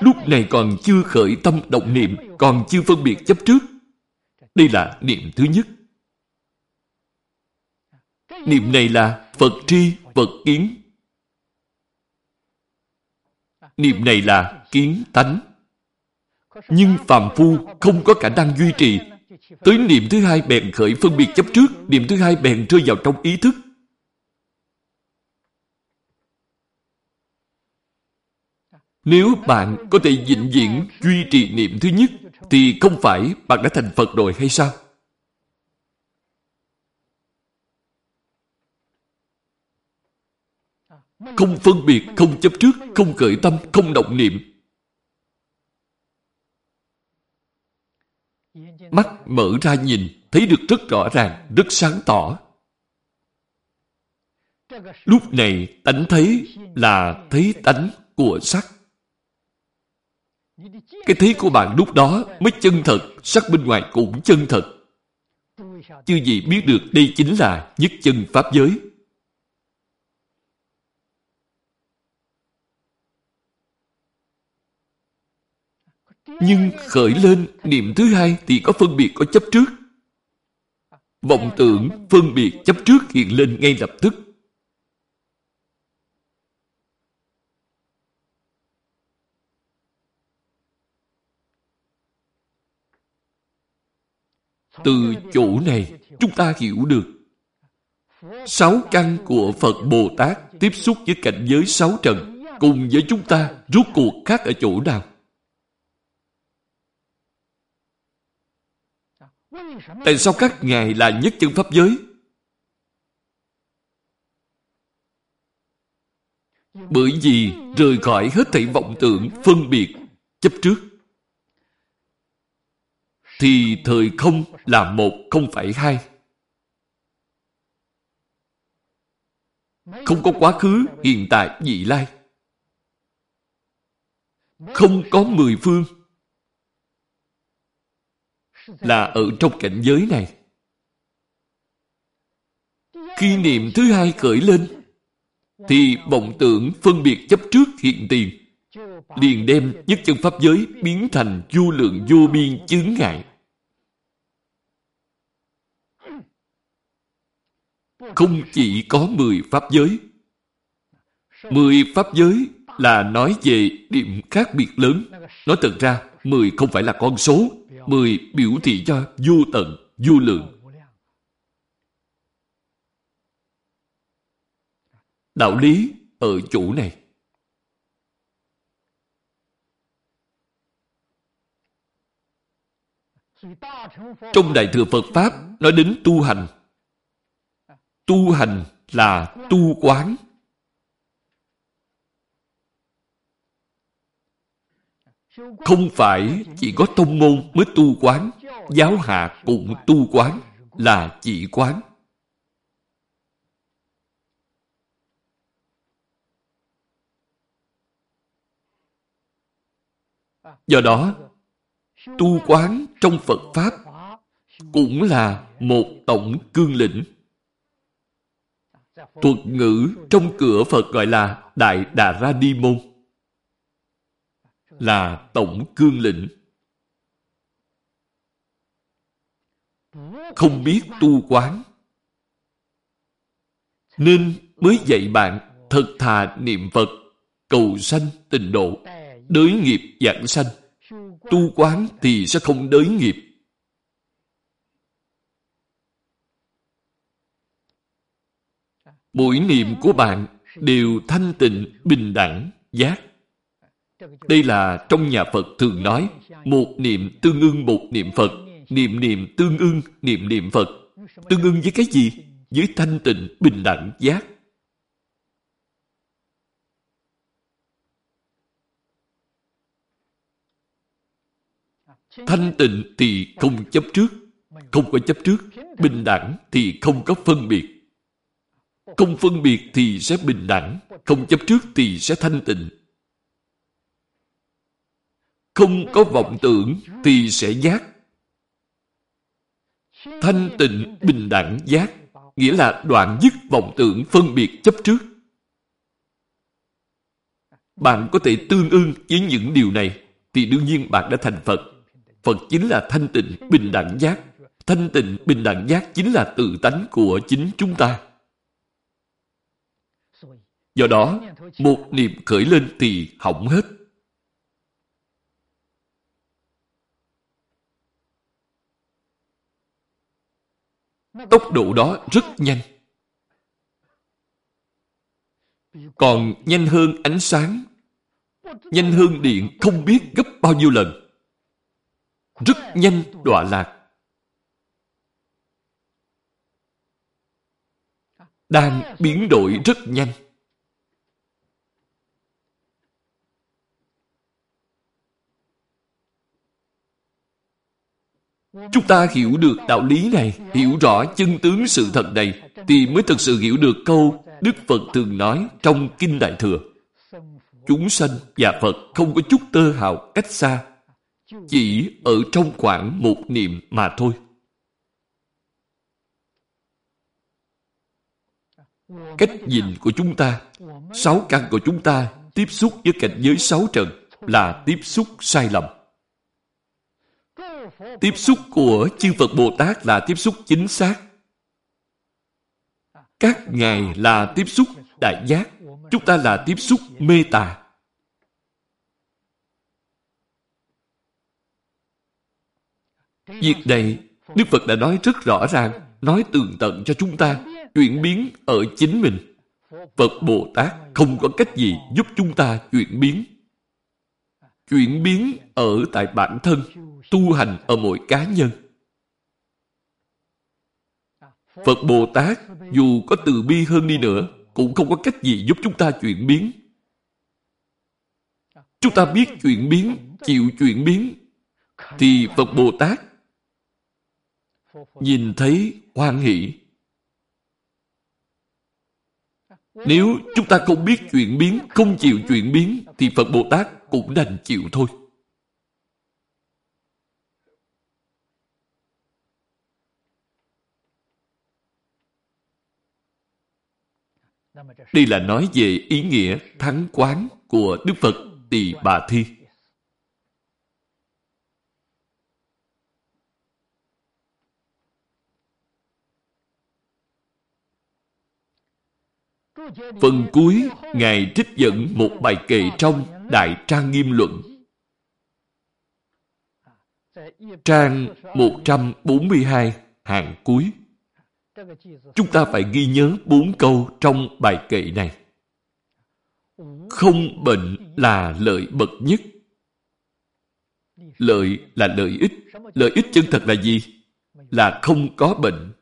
lúc này còn chưa khởi tâm động niệm, còn chưa phân biệt chấp trước. Đây là niệm thứ nhất. Niệm này là Phật tri, Phật kiến. Niệm này là kiến tánh. Nhưng phàm phu không có khả năng duy trì. Tới niệm thứ hai bèn khởi phân biệt chấp trước, niệm thứ hai bèn rơi vào trong ý thức. Nếu bạn có thể vĩnh viễn duy trì niệm thứ nhất, thì không phải bạn đã thành Phật rồi hay sao? Không phân biệt, không chấp trước, không khởi tâm, không động niệm. Mắt mở ra nhìn, thấy được rất rõ ràng, rất sáng tỏ. Lúc này tánh thấy là thấy tánh của sắc. Cái thấy của bạn lúc đó mới chân thật, sắc bên ngoài cũng chân thật. Chứ gì biết được đây chính là nhất chân Pháp giới. Nhưng khởi lên, niệm thứ hai thì có phân biệt có chấp trước. Vọng tưởng phân biệt chấp trước hiện lên ngay lập tức. Từ chỗ này, chúng ta hiểu được sáu căn của Phật Bồ Tát tiếp xúc với cảnh giới sáu trần cùng với chúng ta rốt cuộc khác ở chỗ nào? Tại sao các ngài là nhất chân Pháp giới? Bởi vì rời khỏi hết thảy vọng tưởng, phân biệt, chấp trước. Thì thời không là một, không phải hai. Không có quá khứ, hiện tại, vị lai. Không có mười phương, là ở trong cảnh giới này. Khi niệm thứ hai khởi lên, thì vọng tưởng phân biệt chấp trước hiện tiền, liền đem nhất chân pháp giới biến thành vô lượng vô biên chướng ngại. Không chỉ có mười pháp giới. Mười pháp giới là nói về điểm khác biệt lớn. Nói thật ra, mười không phải là con số, Mười biểu thị cho vô tận, vô lượng. Đạo lý ở chỗ này. Trong Đại Thừa Phật Pháp nói đến tu hành. Tu hành là tu quán Không phải chỉ có tông môn mới tu quán, giáo hạ cũng tu quán, là chỉ quán. Do đó, tu quán trong Phật Pháp cũng là một tổng cương lĩnh. Thuật ngữ trong cửa Phật gọi là Đại Đà Ra Đi Môn là tổng cương lĩnh. Không biết tu quán, nên mới dạy bạn thật thà niệm Phật, cầu sanh tịnh độ, đới nghiệp giảng sanh. Tu quán thì sẽ không đới nghiệp. Mỗi niệm của bạn đều thanh tịnh, bình đẳng, giác. Đây là trong nhà Phật thường nói, một niệm tương ưng một niệm Phật, niệm niệm tương ưng niệm niệm Phật. Tương ưng với cái gì? Với thanh tịnh, bình đẳng, giác. Thanh tịnh thì không chấp trước, không có chấp trước. Bình đẳng thì không có phân biệt. Không phân biệt thì sẽ bình đẳng, không chấp trước thì sẽ thanh tịnh. Không có vọng tưởng thì sẽ giác. Thanh tịnh bình đẳng giác nghĩa là đoạn dứt vọng tưởng phân biệt chấp trước. Bạn có thể tương ưng với những điều này thì đương nhiên bạn đã thành Phật. Phật chính là thanh tịnh bình đẳng giác. Thanh tịnh bình đẳng giác chính là tự tánh của chính chúng ta. Do đó, một niệm khởi lên thì hỏng hết. Tốc độ đó rất nhanh. Còn nhanh hơn ánh sáng, nhanh hơn điện không biết gấp bao nhiêu lần. Rất nhanh đọa lạc. Đang biến đổi rất nhanh. Chúng ta hiểu được đạo lý này, hiểu rõ chân tướng sự thật này, thì mới thực sự hiểu được câu Đức Phật thường nói trong Kinh Đại Thừa, chúng sanh và Phật không có chút tơ hào cách xa, chỉ ở trong khoảng một niệm mà thôi. Cách nhìn của chúng ta, sáu căn của chúng ta tiếp xúc với cảnh giới sáu trần là tiếp xúc sai lầm. Tiếp xúc của chư Phật Bồ Tát là tiếp xúc chính xác. Các ngài là tiếp xúc đại giác, chúng ta là tiếp xúc mê tà. Việc này, Đức Phật đã nói rất rõ ràng, nói tường tận cho chúng ta, chuyển biến ở chính mình. Phật Bồ Tát không có cách gì giúp chúng ta chuyển biến. Chuyển biến ở tại bản thân, tu hành ở mỗi cá nhân. Phật Bồ Tát dù có từ bi hơn đi nữa cũng không có cách gì giúp chúng ta chuyển biến. Chúng ta biết chuyển biến, chịu chuyển biến thì Phật Bồ Tát nhìn thấy hoan hỷ. Nếu chúng ta không biết chuyển biến, không chịu chuyển biến thì Phật Bồ Tát cũng đành chịu thôi. Đây là nói về ý nghĩa thắng quán của Đức Phật Tỳ Bà Thi. Phần cuối, Ngài trích dẫn một bài kệ trong Đại Trang Nghiêm Luận. Trang 142, hàng cuối. Chúng ta phải ghi nhớ bốn câu trong bài kệ này. Không bệnh là lợi bậc nhất. Lợi là lợi ích. Lợi ích chân thật là gì? Là không có bệnh.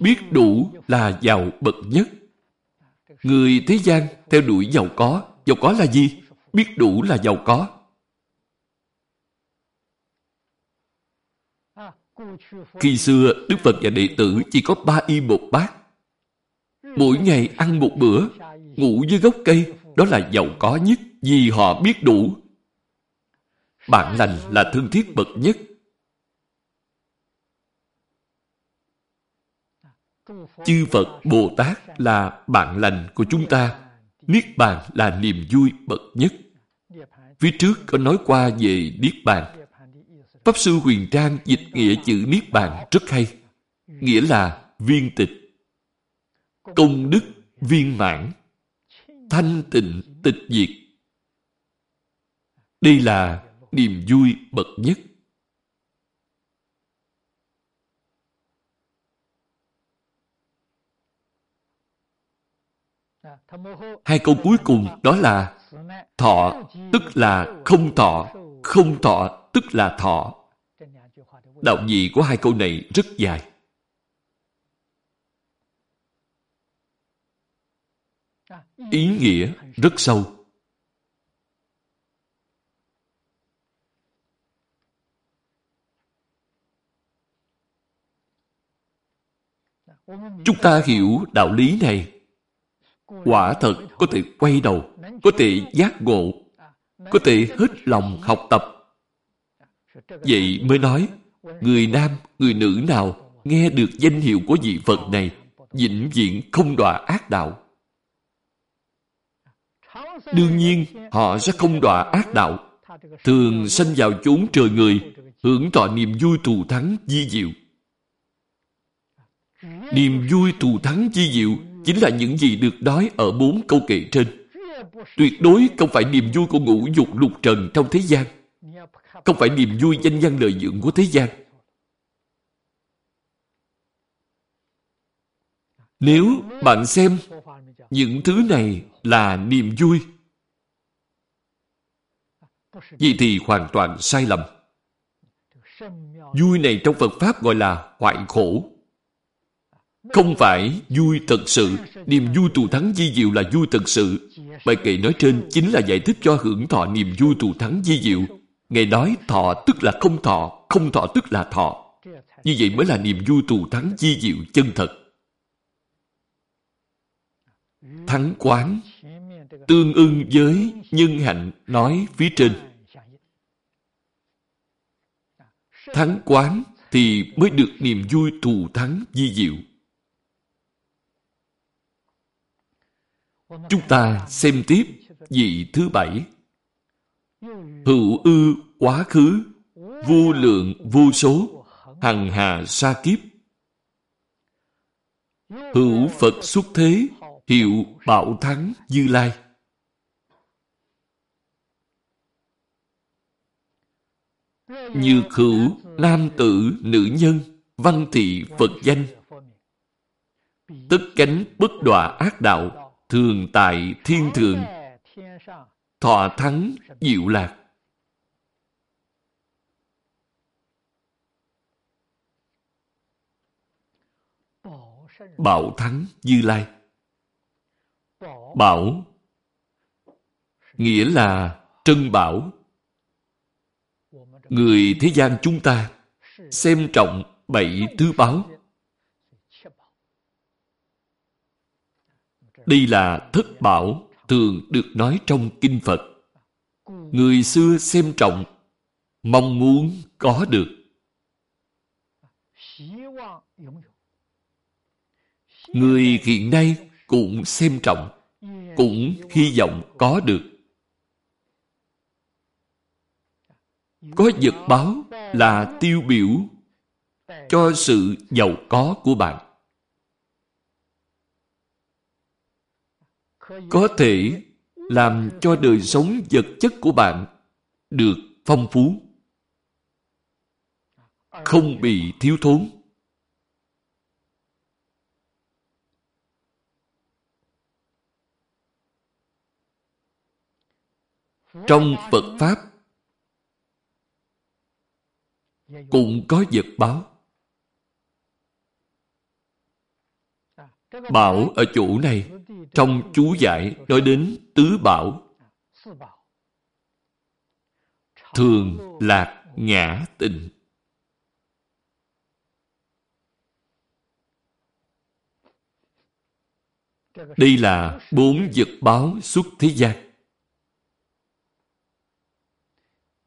Biết đủ là giàu bậc nhất. Người thế gian theo đuổi giàu có. Giàu có là gì? Biết đủ là giàu có. Khi xưa, Đức Phật và đệ tử chỉ có ba y một bát. Mỗi ngày ăn một bữa, ngủ dưới gốc cây, đó là giàu có nhất vì họ biết đủ. Bạn lành là thân thiết bậc nhất. Chư Phật Bồ Tát là bạn lành của chúng ta. Niết bàn là niềm vui bậc nhất. Phía trước có nói qua về Niết bàn. Pháp Sư Huyền Trang dịch nghĩa chữ Niết Bàn rất hay. Nghĩa là viên tịch. Công đức, viên mãn. Thanh tịnh, tịch diệt. Đây là niềm vui bậc nhất. Hai câu cuối cùng đó là thọ tức là không thọ, không thọ tức là thọ. Đạo gì của hai câu này rất dài. Ý nghĩa rất sâu. Chúng ta hiểu đạo lý này quả thật có thể quay đầu, có thể giác ngộ, có thể hết lòng học tập. Vậy mới nói, người nam, người nữ nào nghe được danh hiệu của vị Phật này, vĩnh viễn không đọa ác đạo. Đương nhiên, họ sẽ không đọa ác đạo. Thường sanh vào chốn trời người, hưởng thọ niềm vui thù thắng di diệu. Niềm vui thù thắng chi diệu chính là những gì được nói ở bốn câu kệ trên. Tuyệt đối không phải niềm vui của ngũ dục lục trần trong thế gian. Không phải niềm vui danh văn lợi dưỡng của thế gian. Nếu bạn xem những thứ này là niềm vui, vậy thì hoàn toàn sai lầm. Vui này trong Phật Pháp gọi là hoại khổ. Không phải vui thật sự, niềm vui thù thắng di diệu là vui thật sự. Bài kệ nói trên chính là giải thích cho hưởng thọ niềm vui thù thắng di diệu. Ngài nói thọ tức là không thọ, không thọ tức là thọ. Như vậy mới là niềm vui thù thắng di diệu chân thật. thắng quán tương ưng với nhân hạnh nói phía trên. Thắng quán thì mới được niềm vui thù thắng di diệu. Chúng ta xem tiếp vị thứ bảy. Hữu ư quá khứ, vô lượng vô số, hằng hà sa kiếp. Hữu Phật xuất thế, hiệu bảo thắng như lai. Như khử nam tử nữ nhân, văn thị Phật danh. Tất cánh bất đọa ác đạo, thường tại thiên thượng, thọ thắng diệu lạc. Bảo thắng Như Lai Bảo Nghĩa là trân bảo Người thế gian chúng ta xem trọng bảy thứ báo. Đây là thất bảo thường được nói trong Kinh Phật. Người xưa xem trọng, mong muốn có được. Người hiện nay cũng xem trọng, cũng hy vọng có được. Có vật báo là tiêu biểu cho sự giàu có của bạn. Có thể làm cho đời sống vật chất của bạn được phong phú, không bị thiếu thốn. Trong Phật Pháp cũng có vật báo. Bảo ở chỗ này, trong chú giải nói đến tứ bảo. Thường lạc ngã tình. Đây là bốn vật báo xuất thế gian.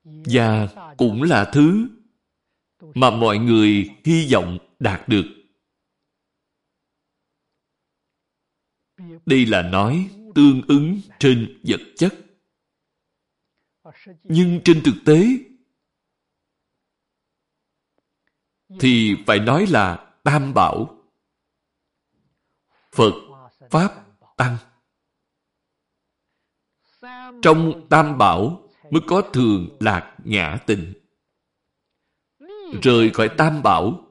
Và cũng là thứ mà mọi người hy vọng đạt được. Đây là nói tương ứng trên vật chất. Nhưng trên thực tế thì phải nói là tam bảo. Phật, Pháp, Tăng. Trong tam bảo mới có thường lạc ngã tình rời khỏi tam bảo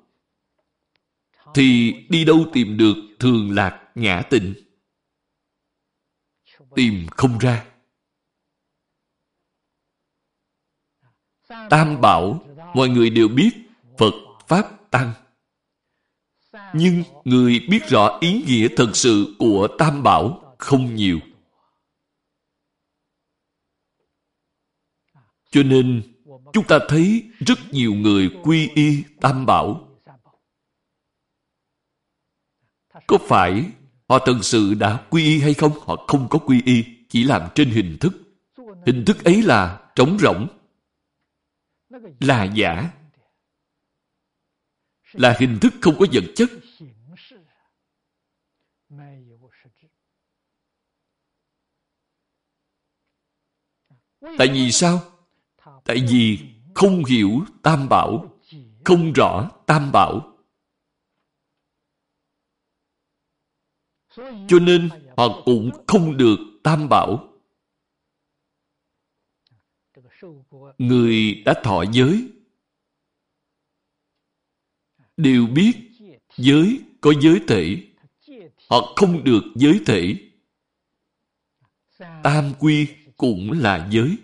thì đi đâu tìm được thường lạc ngã tình tìm không ra. Tam bảo, mọi người đều biết phật pháp tăng. Nhưng người biết rõ ý nghĩa thật sự của tam bảo không nhiều. Cho nên, chúng ta thấy rất nhiều người quy y tam bảo. Có phải họ thật sự đã quy y hay không? Họ không có quy y, chỉ làm trên hình thức. Hình thức ấy là trống rỗng, là giả, là hình thức không có vật chất. Tại vì sao? Tại vì không hiểu tam bảo, không rõ tam bảo. Cho nên họ cũng không được tam bảo. Người đã thọ giới đều biết giới có giới thể. Họ không được giới thể. Tam quy cũng là giới.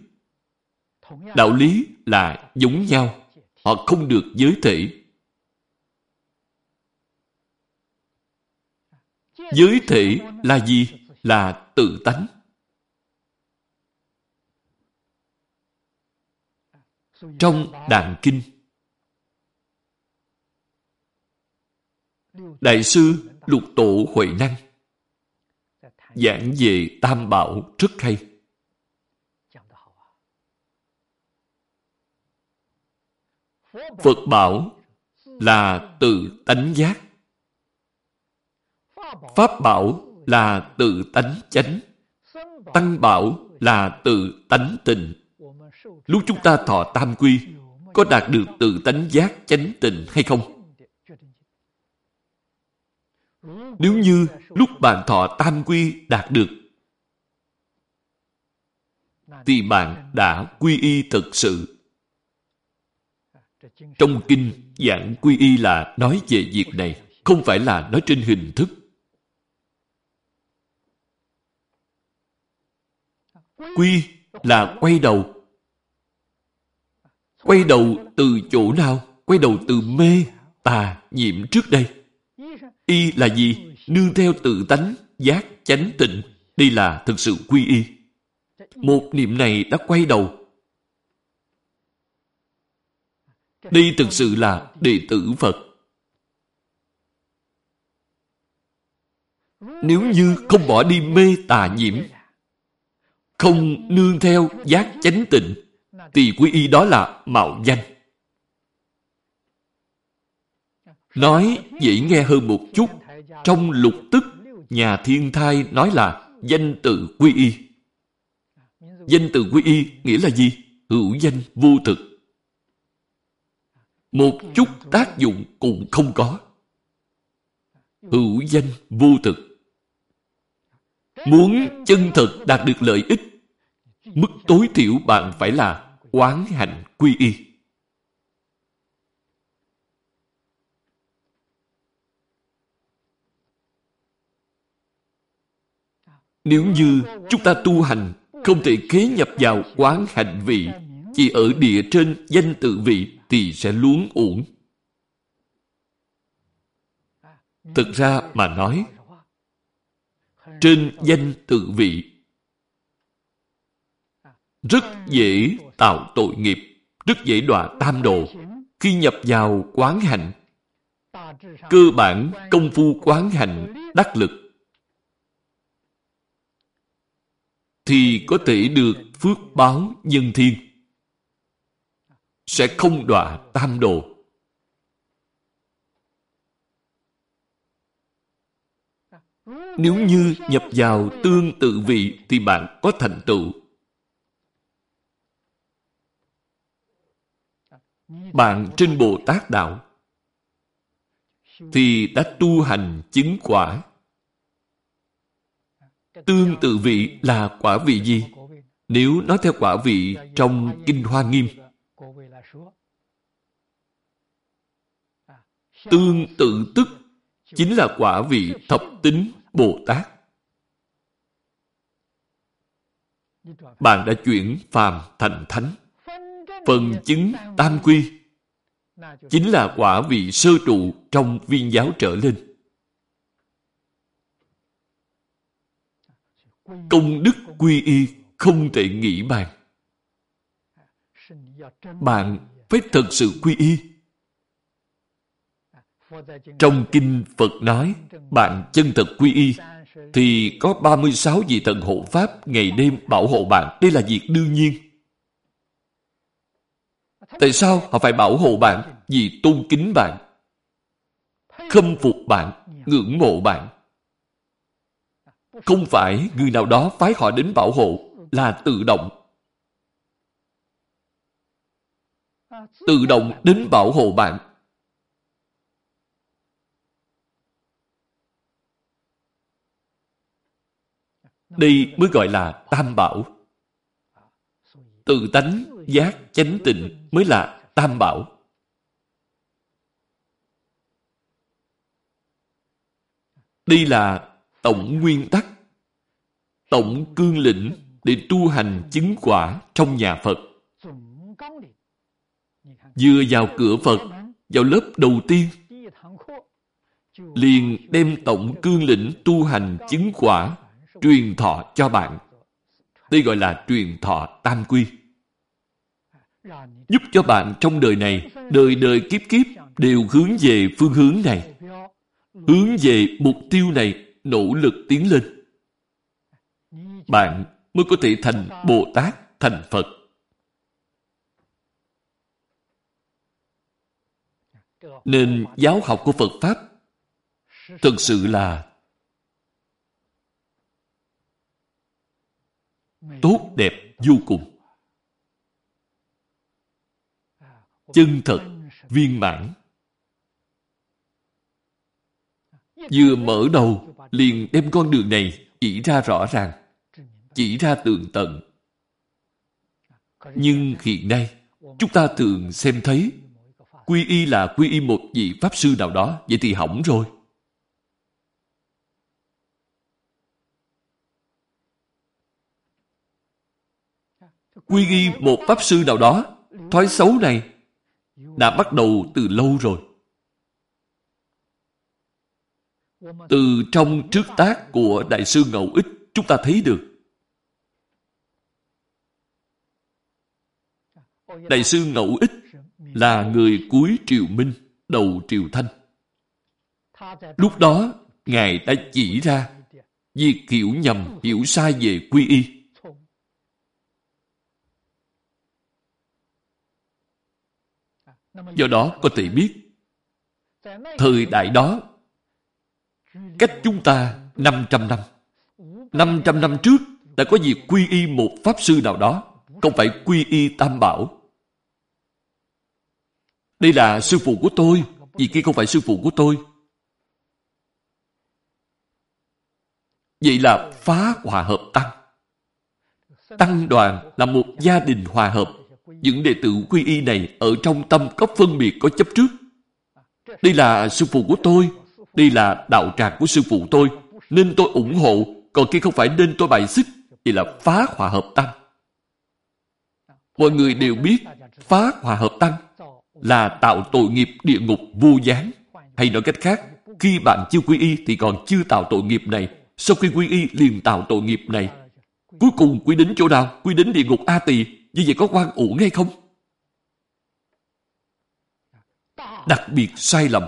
Đạo lý là giống nhau. Họ không được giới thể. Giới thể là gì? Là tự tánh. Trong Đàn Kinh, Đại sư Lục Tổ Huệ Năng giảng về Tam Bảo rất hay. Phật bảo là tự tánh giác. Pháp bảo là tự tánh chánh. Tăng bảo là tự tánh tình. Lúc chúng ta thọ tam quy, có đạt được tự tánh giác chánh tình hay không? Nếu như lúc bạn thọ tam quy đạt được, thì bạn đã quy y thực sự. Trong kinh giảng quy y là nói về việc này, không phải là nói trên hình thức. Quy là quay đầu. Quay đầu từ chỗ nào? Quay đầu từ mê, tà, nhiễm trước đây. Y là gì? Nương theo tự tánh, giác, chánh tịnh. Đây là thực sự quy y. Một niệm này đã quay đầu. Đây thực sự là đệ tử Phật. Nếu như không bỏ đi mê tà nhiễm, không nương theo giác chánh tịnh, thì quy y đó là mạo danh. Nói dễ nghe hơn một chút, trong lục tức, nhà thiên thai nói là danh tự quy y. Danh tự quy y nghĩa là gì? Hữu danh vô thực. Một chút tác dụng cũng không có. Hữu danh vô thực. Muốn chân thực đạt được lợi ích, mức tối thiểu bạn phải là quán hạnh quy y. Nếu như chúng ta tu hành không thể kế nhập vào quán hạnh vị, chỉ ở địa trên danh tự vị thì sẽ luống uổng. Thực ra mà nói, trên danh tự vị rất dễ tạo tội nghiệp, rất dễ đọa tam đồ. Khi nhập vào quán hạnh, cơ bản công phu quán hạnh đắc lực, thì có thể được phước báo nhân thiên. Sẽ không đọa tam đồ. Nếu như nhập vào tương tự vị thì bạn có thành tựu bạn trên Bồ Tát Đạo thì đã tu hành chứng quả. Tương tự vị là quả vị gì? Nếu nói theo quả vị trong Kinh Hoa Nghiêm, tương tự tức chính là quả vị thập tính Bồ Tát. Bạn đã chuyển phàm thành thánh phần chứng tam quy chính là quả vị sơ trụ trong viên giáo trở lên. Công đức quy y không thể nghĩ bàn. Bạn phải thật sự quy y. Trong Kinh Phật nói, bạn chân thật quy y, thì có 36 vị thần hộ Pháp ngày đêm bảo hộ bạn. Đây là việc đương nhiên. Tại sao họ phải bảo hộ bạn? Vì tôn kính bạn. Khâm phục bạn, ngưỡng mộ bạn. Không phải người nào đó phái họ đến bảo hộ là tự động. Tự động đến bảo hộ bạn. Đây mới gọi là tam bảo. Tự tánh, giác, chánh tịnh mới là tam bảo. Đây là tổng nguyên tắc, tổng cương lĩnh để tu hành chứng quả trong nhà Phật. Vừa vào cửa Phật, vào lớp đầu tiên, liền đem tổng cương lĩnh tu hành chứng quả truyền thọ cho bạn. Đây gọi là truyền thọ tam quy giúp cho bạn trong đời này, đời đời kiếp kiếp đều hướng về phương hướng này. Hướng về mục tiêu này, nỗ lực tiến lên. bạn mới có thể thành Bồ Tát, thành Phật. Nên giáo học của Phật Pháp thực sự là tốt đẹp vô cùng. Chân thật, viên mãn. Vừa mở đầu, liền đem con đường này chỉ ra rõ ràng, chỉ ra tường tận. Nhưng hiện nay, chúng ta thường xem thấy quy y là quy y một vị Pháp Sư nào đó, vậy thì hỏng rồi. Quy y một Pháp Sư nào đó, thói xấu này đã bắt đầu từ lâu rồi. Từ trong trước tác của Đại sư Ngẫu Ích chúng ta thấy được. Đại sư Ngẫu Ích là người cuối triều Minh, đầu triều Thanh. Lúc đó, Ngài đã chỉ ra việc hiểu nhầm, hiểu sai về quy y. Do đó có thể biết, thời đại đó, cách chúng ta 500 năm. 500 năm trước đã có việc quy y một Pháp Sư nào đó, không phải quy y Tam Bảo. Đây là sư phụ của tôi, vì kia không phải sư phụ của tôi. Vậy là phá hòa hợp tăng. Tăng đoàn là một gia đình hòa hợp. Những đệ tử quy y này ở trong tâm có phân biệt có chấp trước. Đây là sư phụ của tôi, đây là đạo tràng của sư phụ tôi, nên tôi ủng hộ, còn kia không phải nên tôi bài xích, vậy là phá hòa hợp tăng. Mọi người đều biết phá hòa hợp tăng là tạo tội nghiệp địa ngục vô gián. Hay nói cách khác, khi bạn chưa quy y thì còn chưa tạo tội nghiệp này. Sau khi quy y liền tạo tội nghiệp này. Cuối cùng quy đến chỗ nào? Quy đến địa ngục A Tỳ. Như vậy có quan uổng hay không? Đặc biệt sai lầm.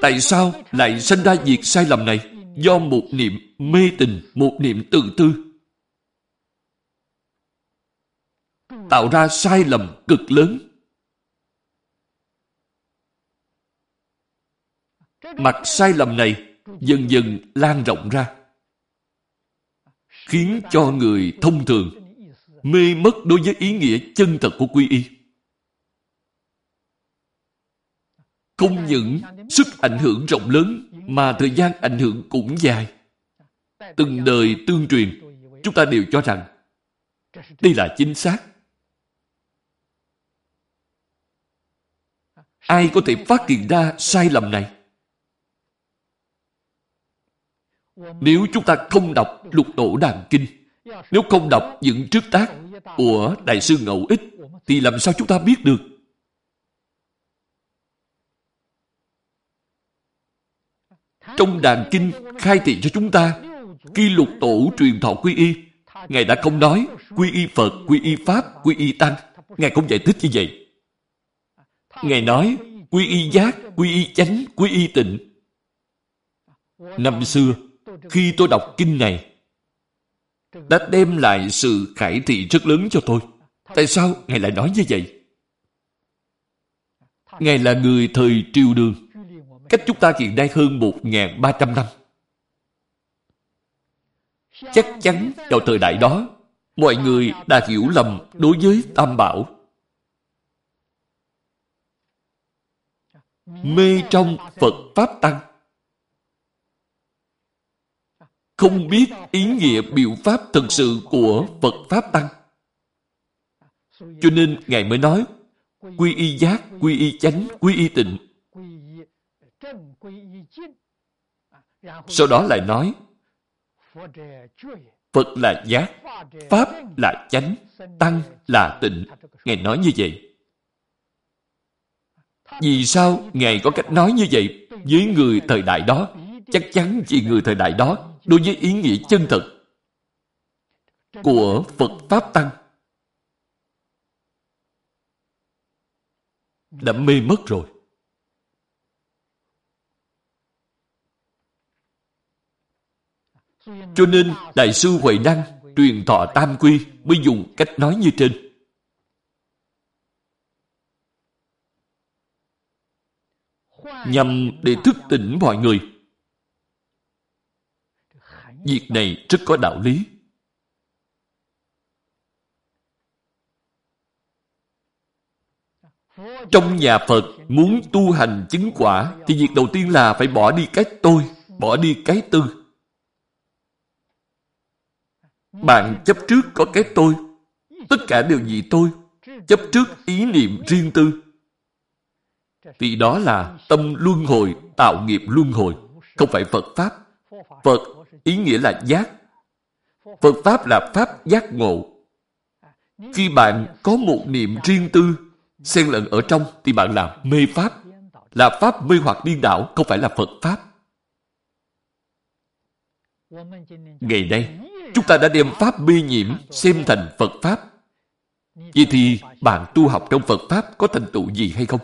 Tại sao lại sinh ra việc sai lầm này? Do một niệm mê tình, một niệm tự tư. Tạo ra sai lầm cực lớn. Mặt sai lầm này dần dần lan rộng ra. Khiến cho người thông thường mê mất đối với ý nghĩa chân thật của quy y. Không những sức ảnh hưởng rộng lớn mà thời gian ảnh hưởng cũng dài. Từng đời tương truyền, chúng ta đều cho rằng đây là chính xác. Ai có thể phát hiện ra sai lầm này? Nếu chúng ta không đọc lục tổ đàn kinh, nếu không đọc những trước tác của Đại sư Ngẫu Ích, thì làm sao chúng ta biết được? Trong đàn kinh khai thị cho chúng ta, khi lục tổ truyền thọ quy y, Ngài đã không nói quy y Phật, quy y Pháp, quy y Tăng. Ngài không giải thích như vậy. Ngài nói quy y giác, quy y chánh, quy y tịnh. Năm xưa, khi tôi đọc kinh này, đã đem lại sự khải thị rất lớn cho tôi. Tại sao Ngài lại nói như vậy? Ngài là người thời triều đường, cách chúng ta hiện nay hơn 1.300 năm. Chắc chắn vào thời đại đó, mọi người đã hiểu lầm đối với Tam Bảo. Mê trong Phật Pháp Tăng. Không biết ý nghĩa biểu pháp thực sự của Phật Pháp Tăng. Cho nên Ngài mới nói quy y giác, quy y chánh, quy y tịnh. Sau đó lại nói Phật là giác, Pháp là chánh, Tăng là tịnh. Ngài nói như vậy. Vì sao Ngài có cách nói như vậy với người thời đại đó? Chắc chắn vì người thời đại đó đối với ý nghĩa chân thật của Phật Pháp Tăng, đã mê mất rồi. Cho nên Đại sư Huệ Năng truyền thọ tam quy mới dùng cách nói như trên. Nhằm để thức tỉnh mọi người. Việc này rất có đạo lý. Trong nhà Phật muốn tu hành chứng quả thì việc đầu tiên là phải bỏ đi cái tôi, bỏ đi cái tư. Bạn chấp trước có cái tôi. Tất cả đều vì tôi. Chấp trước ý niệm riêng tư. vì đó là tâm luân hồi, tạo nghiệp luân hồi. Không phải Phật Pháp. Phật ý nghĩa là giác. Phật Pháp là Pháp giác ngộ. Khi bạn có một niệm riêng tư, xen lẫn ở trong thì bạn là mê Pháp. Là Pháp mê hoặc điên đảo, không phải là Phật Pháp. Ngày nay, chúng ta đã đem Pháp mê nhiễm xem thành Phật Pháp. Vậy thì bạn tu học trong Phật Pháp có thành tựu gì hay không?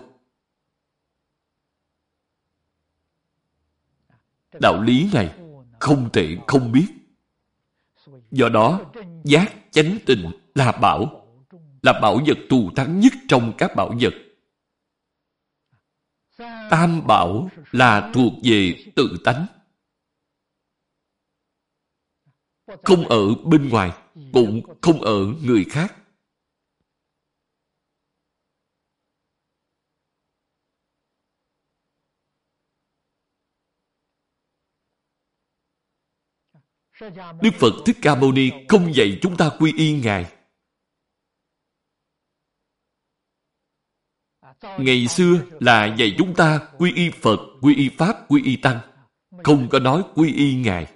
Đạo lý này không thể không biết. Do đó, giác chánh tình là bảo, là bảo vật thù thắng nhất trong các bảo vật. Tam bảo là thuộc về tự tánh. Không ở bên ngoài, cũng không ở người khác. Đức Phật Thích Ca Mâu Ni không dạy chúng ta quy y Ngài. Ngày xưa là dạy chúng ta quy y Phật, quy y Pháp, quy y Tăng. Không có nói quy y Ngài.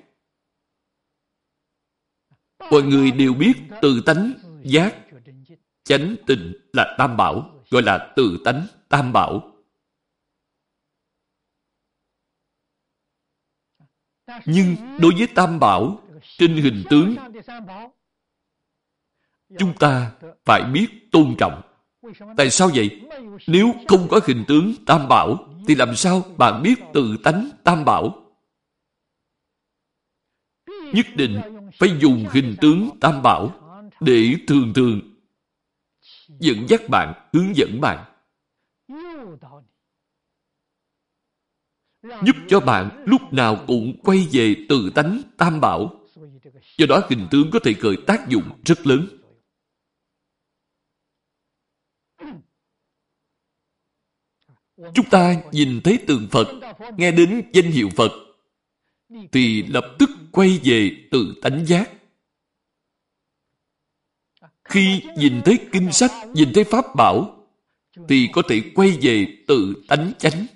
Mọi người đều biết tự tánh, giác, chánh tình là tam bảo, gọi là tự tánh tam bảo. Nhưng đối với tam bảo, trên hình tướng, chúng ta phải biết tôn trọng. Tại sao vậy? Nếu không có hình tướng tam bảo, thì làm sao bạn biết tự tánh tam bảo? Nhất định phải dùng hình tướng tam bảo để thường thường dẫn dắt bạn, hướng dẫn bạn. Giúp cho bạn lúc nào cũng quay về tự tánh tam bảo. Do đó hình tướng có thể khởi tác dụng rất lớn. Chúng ta nhìn thấy tượng Phật, nghe đến danh hiệu Phật, thì lập tức quay về tự tánh giác. Khi nhìn thấy kinh sách, nhìn thấy pháp bảo, thì có thể quay về tự tánh chánh.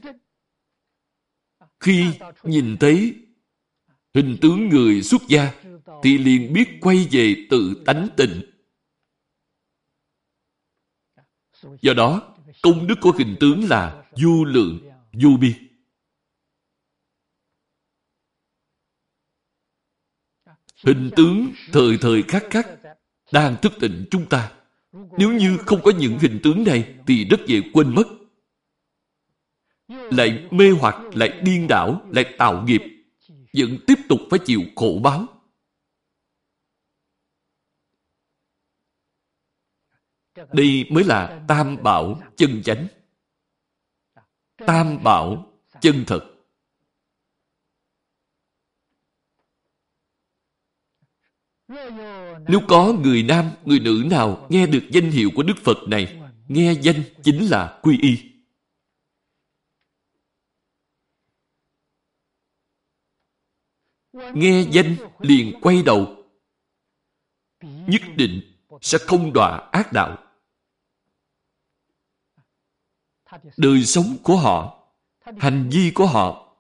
Khi nhìn thấy hình tướng người xuất gia, thì liền biết quay về tự tánh tịnh. Do đó, công đức của hình tướng là vô lượng, vô biên. Hình tướng thời thời khắc khắc đang thức tỉnh chúng ta. Nếu như không có những hình tướng này thì rất dễ quên mất. Lại mê hoặc, lại điên đảo, lại tạo nghiệp, vẫn tiếp tục phải chịu khổ báo. Đây mới là tam bảo chân chánh. Tam bảo chân thật. Nếu có người nam, người nữ nào nghe được danh hiệu của Đức Phật này, nghe danh chính là quy y. Nghe danh liền quay đầu. Nhất định sẽ không đọa ác đạo. Đời sống của họ, hành vi của họ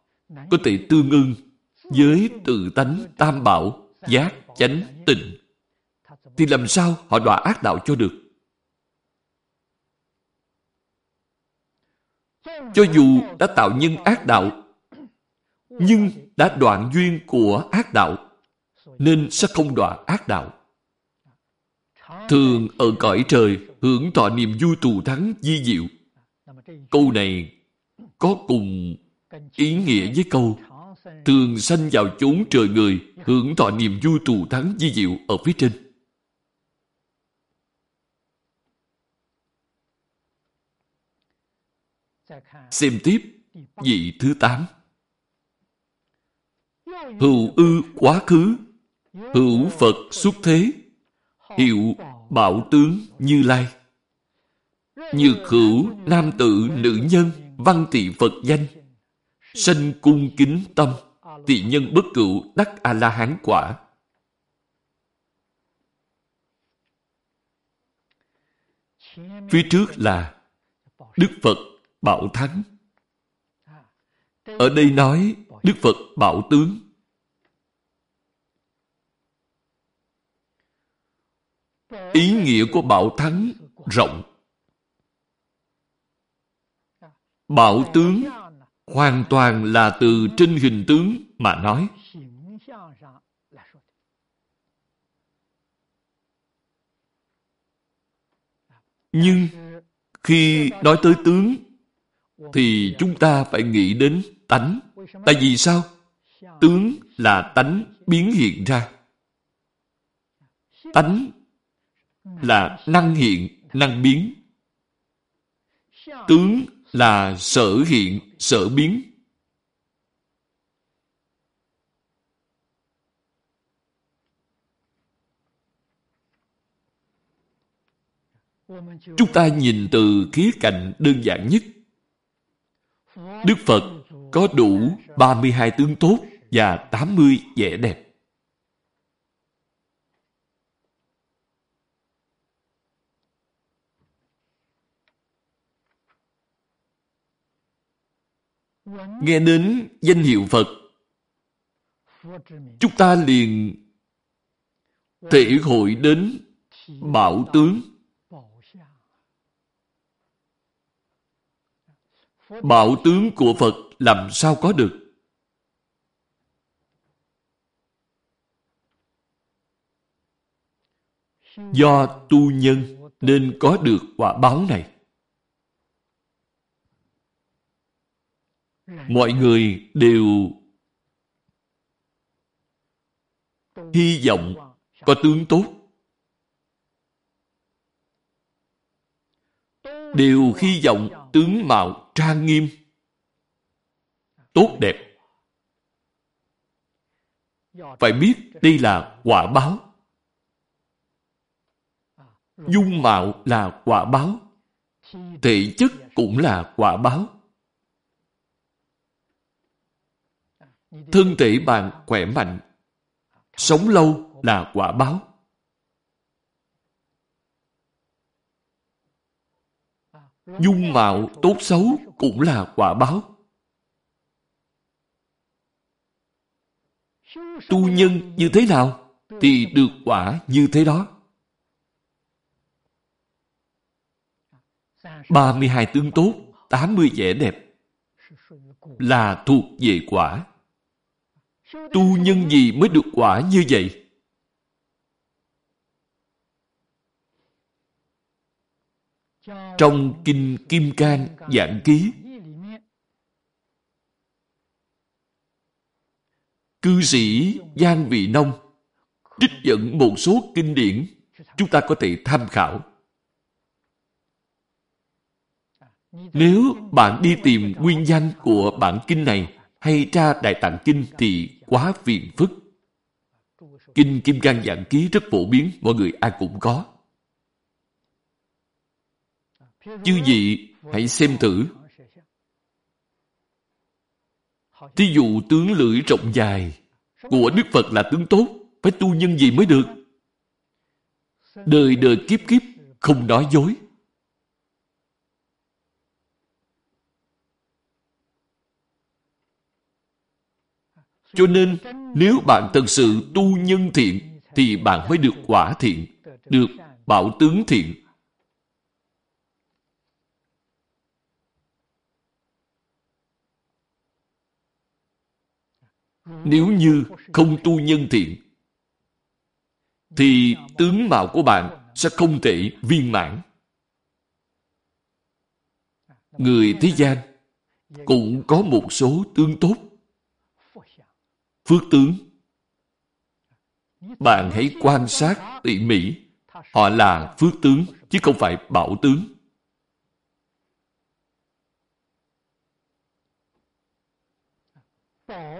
có thể tương ưng với tự tánh tam bảo, giác, chánh, tịnh. Thì làm sao họ đọa ác đạo cho được? Cho dù đã tạo nhân ác đạo, nhưng đã đoạn duyên của ác đạo, nên sẽ không đoạn ác đạo. Thường ở cõi trời hưởng thọ niềm vui tù thắng di diệu. Câu này có cùng ý nghĩa với câu thường sanh vào chốn trời người, hưởng thọ niềm vui tù thắng di diệu ở phía trên. Xem tiếp vị thứ tám. Hữu ư quá khứ, hữu Phật xuất thế, hiệu bảo tướng Như Lai. Như hữu nam tử nữ nhân, văn tỳ Phật danh, sanh cung kính tâm, tỳ nhân bất cựu đắc A-la-hán quả. Phía trước là Đức Phật Bảo Thắng. Ở đây nói Đức Phật Bảo Tướng. Ý nghĩa của Bảo Thắng rộng. Bảo Tướng hoàn toàn là từ trên hình tướng mà nói. Nhưng khi nói tới tướng, thì chúng ta phải nghĩ đến tánh. Tại vì sao? Tướng là tánh biến hiện ra. Tánh là năng hiện, năng biến. Tướng là sở hiện, sở biến. Chúng ta nhìn từ khía cạnh đơn giản nhất. Đức Phật có đủ 32 tướng tốt và 80 vẻ đẹp. Nghe đến danh hiệu Phật, chúng ta liền thể hội đến bảo tướng. Bảo tướng của Phật làm sao có được? Do tu nhân nên có được quả báo này. Mọi người đều hy vọng có tướng tốt. Đều hy vọng tướng mạo trang nghiêm, tốt đẹp. Phải biết đây là quả báo. Dung mạo là quả báo, thể chất cũng là quả báo. Thân thể bạn khỏe mạnh, sống lâu là quả báo. Dung mạo tốt xấu cũng là quả báo. Tu nhân như thế nào thì được quả như thế đó. 32 tướng tốt, 80 vẻ đẹp là thuộc về quả. Tu nhân gì mới được quả như vậy? Trong Kinh Kim Cang Giảng Ký, Cư sĩ Giang Vị Nông trích dẫn một số kinh điển chúng ta có thể tham khảo. Nếu bạn đi tìm nguyên danh của bản kinh này hay tra Đại Tạng Kinh thì quá phiền phức. Kinh Kim Cang Giảng Ký rất phổ biến, mọi người ai cũng có. Chư vị hãy xem thử. Thí dụ tướng lưỡi rộng dài của Đức Phật là tướng tốt, phải tu nhân gì mới được? Đời đời kiếp kiếp không nói dối. Cho nên, nếu bạn thật sự tu nhân thiện, thì bạn mới được quả thiện, được bảo tướng thiện. Nếu như không tu nhân thiện, thì tướng mạo của bạn sẽ không thể viên mãn. Người thế gian cũng có một số tướng tốt phước tướng. Bạn hãy quan sát tỉ mỉ. Họ là phước tướng, chứ không phải bảo tướng.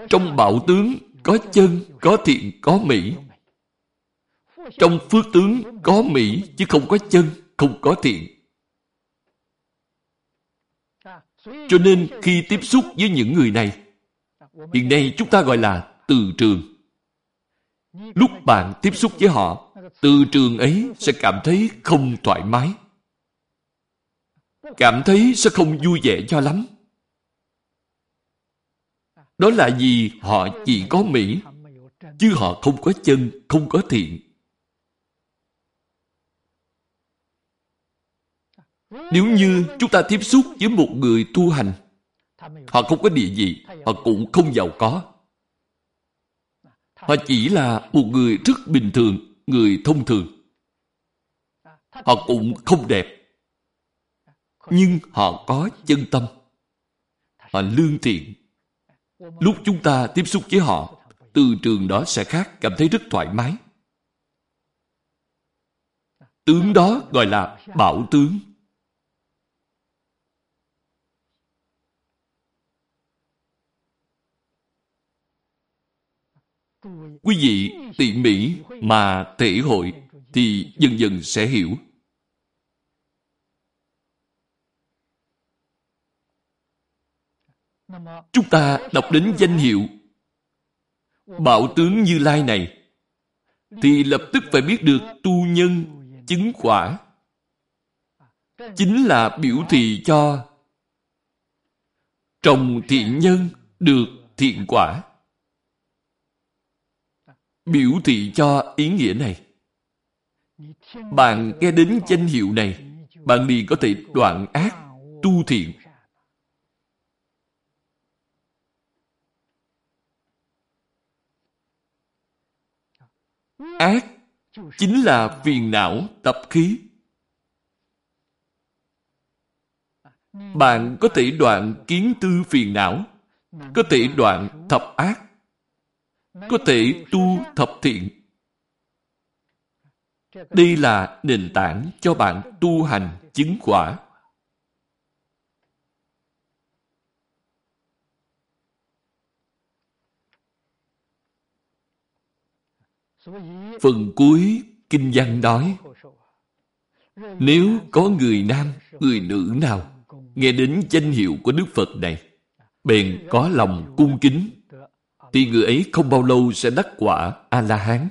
Trong bảo tướng có chân, có thiện, có mỹ. Trong phước tướng có mỹ, chứ không có chân, không có thiện. Cho nên khi tiếp xúc với những người này, hiện nay chúng ta gọi là từ trường. Lúc bạn tiếp xúc với họ, từ trường ấy sẽ cảm thấy không thoải mái. Cảm thấy sẽ không vui vẻ cho lắm. Đó là vì họ chỉ có Mỹ, chứ họ không có chân, không có thiện. Nếu như chúng ta tiếp xúc với một người tu hành, họ không có địa vị, họ cũng không giàu có. Họ chỉ là một người rất bình thường, người thông thường. Họ cũng không đẹp. Nhưng họ có chân tâm. Họ lương thiện. Lúc chúng ta tiếp xúc với họ, từ trường đó sẽ khác, cảm thấy rất thoải mái. Tướng đó gọi là bảo tướng. Quý vị tỉ mỉ mà thể hội thì dần dần sẽ hiểu. Chúng ta đọc đến danh hiệu Bảo tướng Như Lai này thì lập tức phải biết được tu nhân chứng quả chính là biểu thị cho trồng thiện nhân được thiện quả biểu thị cho ý nghĩa này. Bạn nghe đến danh hiệu này, bạn liền có thể đoạn ác, tu thiện. Ác chính là phiền não tập khí. Bạn có thể đoạn kiến tư phiền não, có thể đoạn thập ác, có thể tu thập thiện. Đây là nền tảng cho bạn tu hành chứng quả. Phần cuối Kinh văn nói Nếu có người nam, người nữ nào nghe đến danh hiệu của Đức Phật này bèn có lòng cung kính thì người ấy không bao lâu sẽ đắc quả A-la-hán.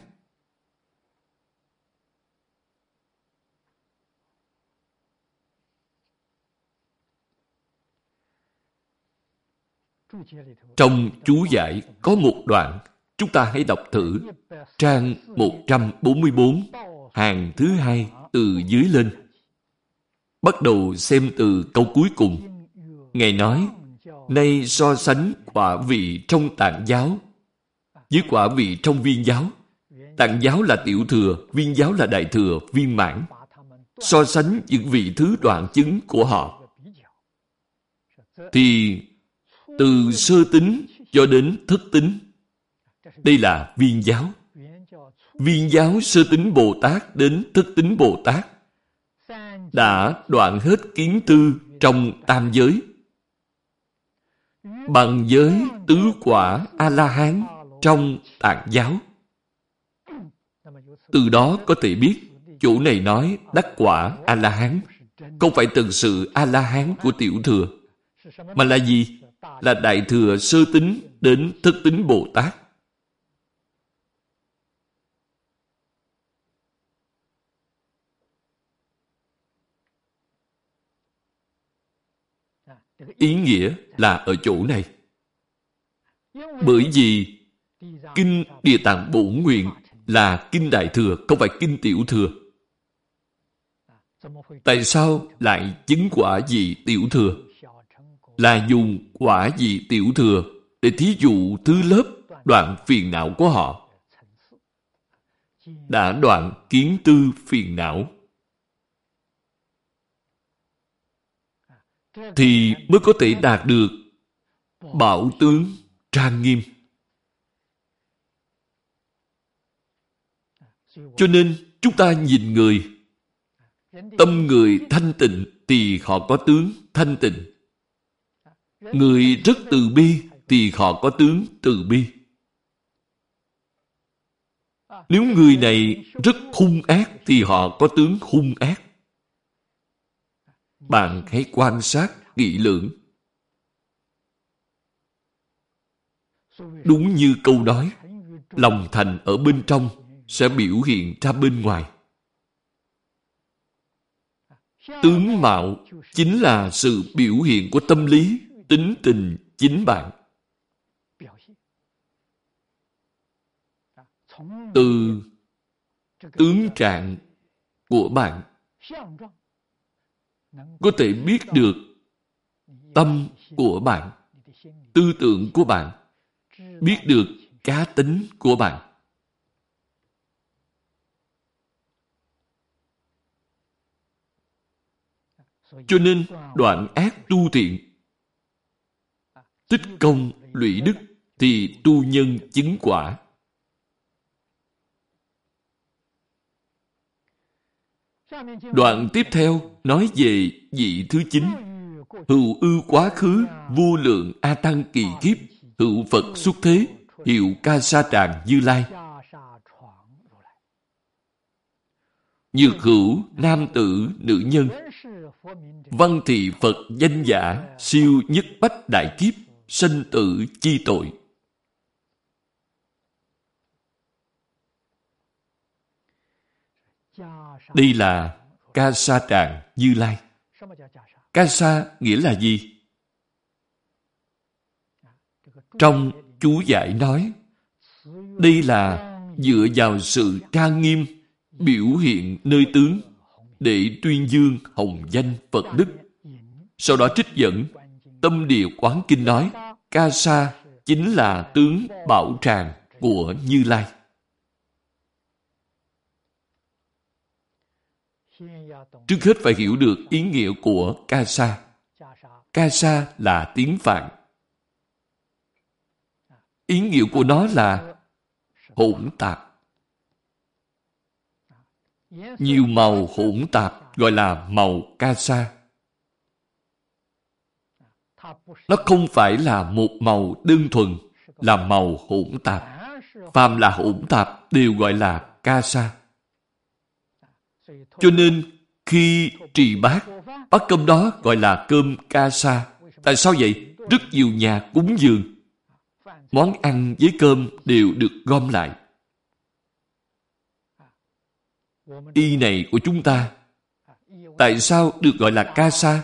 Trong chú giải có một đoạn, chúng ta hãy đọc thử. Trang 144, hàng thứ hai từ dưới lên. Bắt đầu xem từ câu cuối cùng. Ngài nói, Nay so sánh quả vị trong tạng giáo với quả vị trong viên giáo. Tạng giáo là tiểu thừa, viên giáo là đại thừa, viên mãn. So sánh những vị thứ đoạn chứng của họ. Thì từ sơ tính cho đến thất tính. Đây là viên giáo. Viên giáo sơ tính Bồ Tát đến thất tính Bồ Tát đã đoạn hết kiến tư trong tam giới bằng giới tứ quả A-la-hán trong tạng giáo. Từ đó có thể biết, chủ này nói đắc quả A-la-hán không phải từng sự A-la-hán của tiểu thừa, mà là gì? Là đại thừa sơ tính đến thất tính Bồ Tát. Ý nghĩa là ở chỗ này. Bởi vì Kinh Địa Tạng Bổ Nguyện là Kinh Đại Thừa, không phải Kinh Tiểu Thừa. Tại sao lại chứng quả gì tiểu thừa? Là dùng quả gì tiểu thừa để thí dụ thứ lớp đoạn phiền não của họ. Đã đoạn kiến tư phiền não thì mới có thể đạt được bảo tướng trang nghiêm. Cho nên chúng ta nhìn người, tâm người thanh tịnh thì họ có tướng thanh tịnh. Người rất từ bi thì họ có tướng từ bi. Nếu người này rất hung ác thì họ có tướng hung ác. Bạn hãy quan sát kỹ lưỡng. Đúng như câu nói, lòng thành ở bên trong sẽ biểu hiện ra bên ngoài. Tướng mạo chính là sự biểu hiện của tâm lý, tính tình chính bạn. Từ tướng trạng của bạn có thể biết được tâm của bạn, tư tưởng của bạn, biết được cá tính của bạn. Cho nên đoạn ác tu thiện, tích công lũy đức thì tu nhân chứng quả. Đoạn tiếp theo nói về vị thứ chín. Hữu ư quá khứ, vô lượng A Tăng kỳ kiếp, hữu Phật xuất thế, hiệu ca sa tràng như lai. Nhược hữu, nam tử, nữ nhân. Văn thị Phật danh giả, siêu nhất bách đại kiếp, sinh tử chi tội. Đây là ca sa tràng Như Lai. Ca sa nghĩa là gì? Trong chú giải nói, đây là dựa vào sự trang nghiêm, biểu hiện nơi tướng để tuyên dương hồng danh Phật Đức. Sau đó trích dẫn, tâm địa quán kinh nói, ca sa chính là tướng bảo tràng của Như Lai. Trước hết phải hiểu được ý nghĩa của ca sa. Ca sa là tiếng Phạn. Ý nghĩa của nó là hỗn tạp. Nhiều màu hỗn tạp gọi là màu ca sa. Nó không phải là một màu đơn thuần, là màu hỗn tạp. Phàm là hỗn tạp đều gọi là ca sa. Cho nên, khi trì bát, bát cơm đó gọi là cơm ca sa. Tại sao vậy? Rất nhiều nhà cúng dường. Món ăn với cơm đều được gom lại. Y này của chúng ta, tại sao được gọi là ca sa?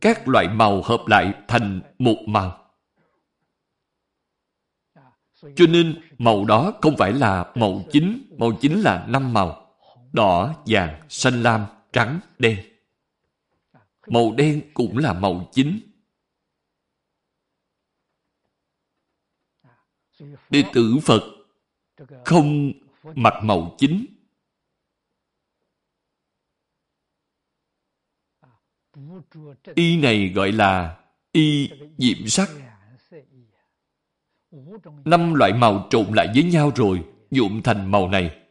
Các loại màu hợp lại thành một màu. Cho nên màu đó không phải là màu chính, màu chính là năm màu đỏ, vàng, xanh lam, trắng, đen. Màu đen cũng là màu chính. Đệ tử Phật không mặc màu chính. Y này gọi là y diệm sắc. Năm loại màu trộn lại với nhau rồi, nhuộm thành màu này.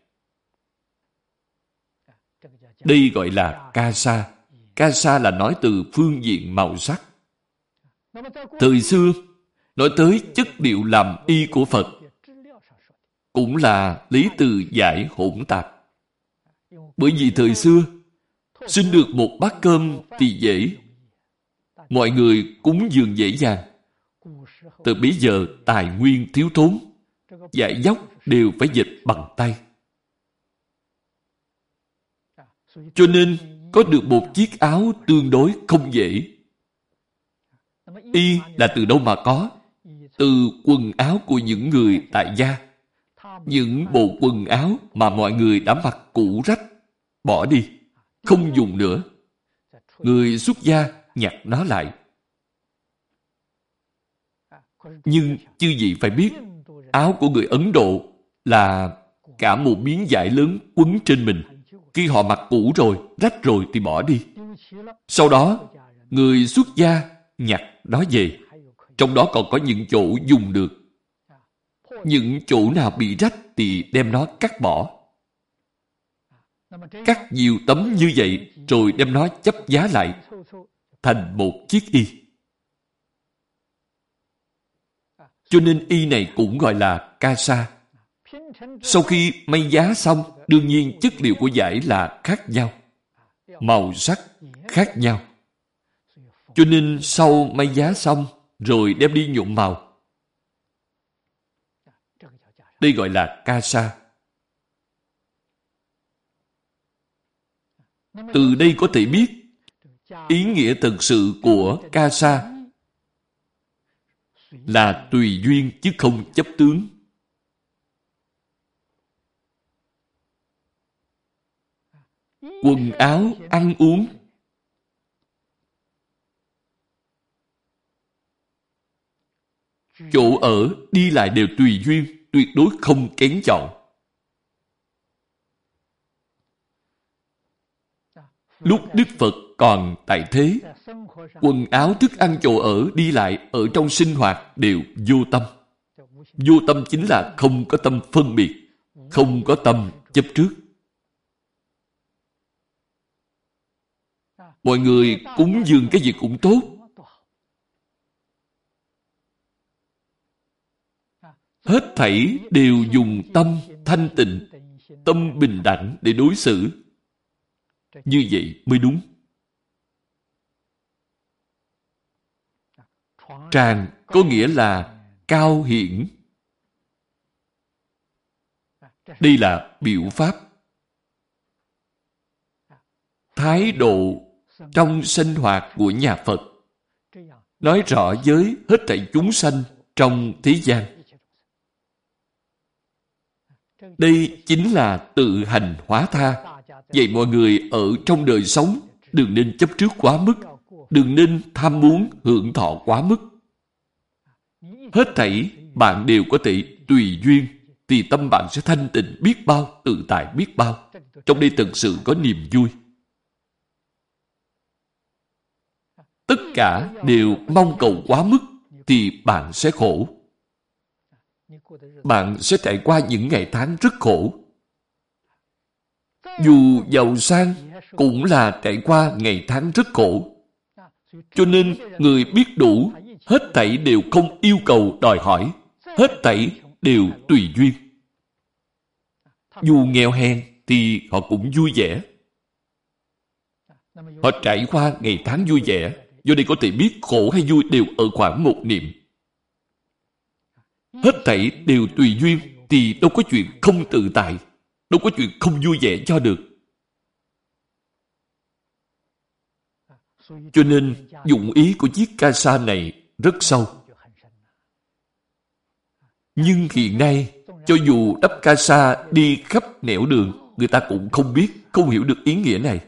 Đây gọi là ca sa. Ca sa là nói từ phương diện màu sắc. Thời xưa, nói tới chất liệu làm y của Phật cũng là lý từ giải hỗn tạp. Bởi vì thời xưa, xin được một bát cơm thì dễ. Mọi người cúng dường dễ dàng. Từ bây giờ tài nguyên thiếu thốn, giải dốc đều phải dịch bằng tay. Cho nên, có được một chiếc áo tương đối không dễ. Y là từ đâu mà có? Từ quần áo của những người tại gia. Những bộ quần áo mà mọi người đã mặc cũ rách, bỏ đi, không dùng nữa. Người xuất gia nhặt nó lại. Nhưng chư vị phải biết, áo của người Ấn Độ là cả một miếng vải lớn quấn trên mình. Khi họ mặc cũ rồi, rách rồi thì bỏ đi. Sau đó, người xuất gia nhặt nó về. Trong đó còn có những chỗ dùng được. những chỗ nào bị rách thì đem nó cắt bỏ. Cắt nhiều tấm như vậy rồi đem nó chấp giá lại thành một chiếc y. Cho nên y này cũng gọi là ca sa. Sau khi may giá xong, đương nhiên chất liệu của giải là khác nhau. Màu sắc khác nhau. Cho nên sau may giá xong, rồi đem đi nhuộm màu. Đây gọi là ca sa. Từ đây có thể biết ý nghĩa thực sự của ca sa là tùy duyên chứ không chấp tướng. Quần áo, ăn uống Chỗ ở, đi lại đều tùy duyên, tuyệt đối không kén chọn. Lúc Đức Phật còn tại thế, quần áo, thức ăn, chỗ ở, đi lại ở trong sinh hoạt đều vô tâm. Vô tâm chính là không có tâm phân biệt, không có tâm chấp trước. Mọi người cúng dường cái gì cũng tốt, Hết thảy đều dùng tâm thanh tịnh, tâm bình đẳng để đối xử. Như vậy mới đúng. Tràng có nghĩa là cao hiển. Đây là biểu pháp. Thái độ trong sinh hoạt của nhà Phật nói rõ với hết thảy chúng sanh trong thế gian. Đây chính là tự hành hóa tha. Vậy mọi người ở trong đời sống đừng nên chấp trước quá mức, đừng nên tham muốn hưởng thọ quá mức. Hết thảy bạn đều có thể tùy duyên thì tâm bạn sẽ thanh tịnh biết bao, tự tại biết bao. Trong đây thực sự có niềm vui. Tất cả đều mong cầu quá mức thì bạn sẽ khổ bạn sẽ trải qua những ngày tháng rất khổ. Dù giàu sang cũng là trải qua ngày tháng rất khổ. Cho nên người biết đủ, hết thảy đều không yêu cầu đòi hỏi, hết thảy đều tùy duyên. Dù nghèo hèn thì họ cũng vui vẻ. Họ trải qua ngày tháng vui vẻ, do đây có thể biết khổ hay vui đều ở khoảng một niệm. Hết thảy đều tùy duyên thì đâu có chuyện không tự tại, đâu có chuyện không vui vẻ cho được. Cho nên, dụng ý của chiếc ca sa này rất sâu. Nhưng hiện nay, cho dù đắp ca sa đi khắp nẻo đường, người ta cũng không biết, không hiểu được ý nghĩa này.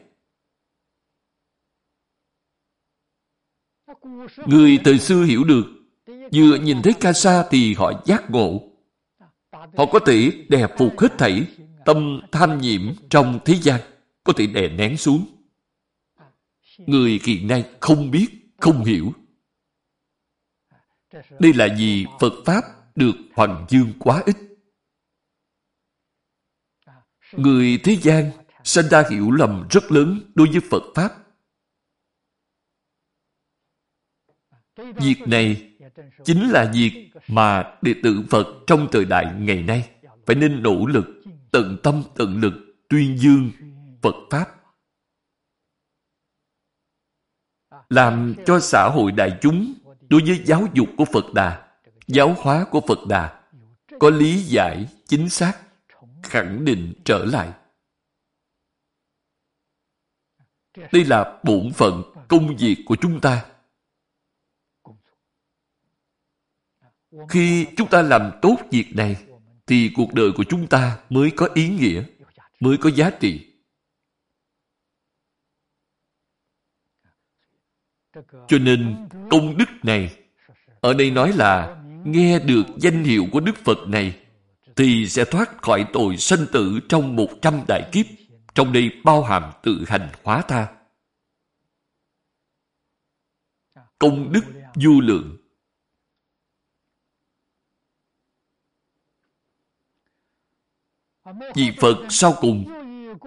Người thời xưa hiểu được Vừa nhìn thấy ca sa thì họ giác ngộ. Họ có thể đè phục hết thảy tâm tham nhiễm trong thế gian, có thể đè nén xuống. Người hiện nay không biết, không hiểu. Đây là vì Phật Pháp được hoành dương quá ít. Người thế gian sinh ra hiểu lầm rất lớn đối với Phật Pháp. Việc này chính là việc mà đệ tử Phật trong thời đại ngày nay phải nên nỗ lực, tận tâm tận lực tuyên dương Phật Pháp. Làm cho xã hội đại chúng đối với giáo dục của Phật Đà, giáo hóa của Phật Đà có lý giải chính xác, khẳng định trở lại. Đây là bổn phận công việc của chúng ta Khi chúng ta làm tốt việc này, thì cuộc đời của chúng ta mới có ý nghĩa, mới có giá trị. Cho nên, công đức này, ở đây nói là nghe được danh hiệu của Đức Phật này, thì sẽ thoát khỏi tội sanh tử trong một trăm đại kiếp. Trong đây bao hàm tự hành hóa tha. Công đức du lượng Vì Phật sau cùng,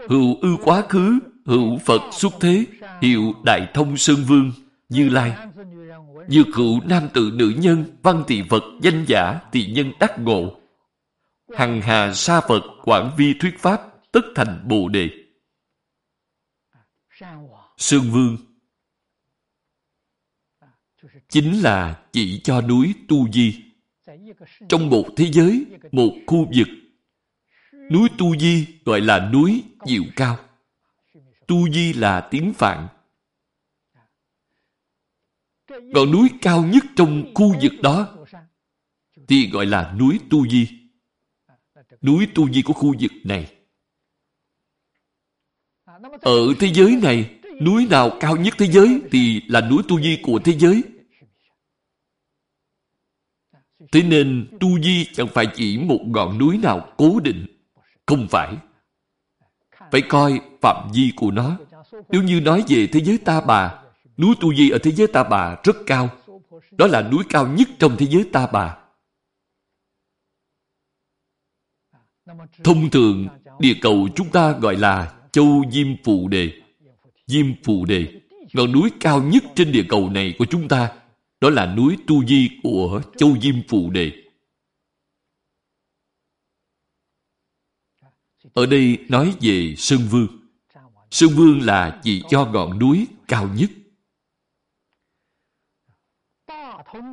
hữu ư quá khứ, hữu Phật xuất thế, hiệu Đại Thông Sơn Vương, Như Lai. Như cựu nam tự nữ nhân, văn tỳ Phật, danh giả, tỳ nhân đắc ngộ. Hằng hà sa Phật, quảng vi thuyết Pháp, tất thành Bồ Đề. Sơn Vương chính là chỉ cho núi Tu Di. Trong một thế giới, một khu vực, núi Tu Di gọi là núi Diệu Cao. Tu Di là tiếng Phạn. Còn núi cao nhất trong khu vực đó thì gọi là núi Tu Di. Núi Tu Di của khu vực này. Ở thế giới này, núi nào cao nhất thế giới thì là núi Tu Di của thế giới. Thế nên Tu Di chẳng phải chỉ một ngọn núi nào cố định. Không phải. Phải coi phạm vi của nó. Nếu như nói về thế giới ta bà, núi Tu Di ở thế giới ta bà rất cao. Đó là núi cao nhất trong thế giới ta bà. Thông thường, địa cầu chúng ta gọi là Châu Diêm Phụ Đề. Diêm Phụ Đề, ngọn núi cao nhất trên địa cầu này của chúng ta đó là núi Tu Di của Châu Diêm Phụ Đề. Ở đây nói về Sơn Vương. Sơn Vương là chỉ cho ngọn núi cao nhất.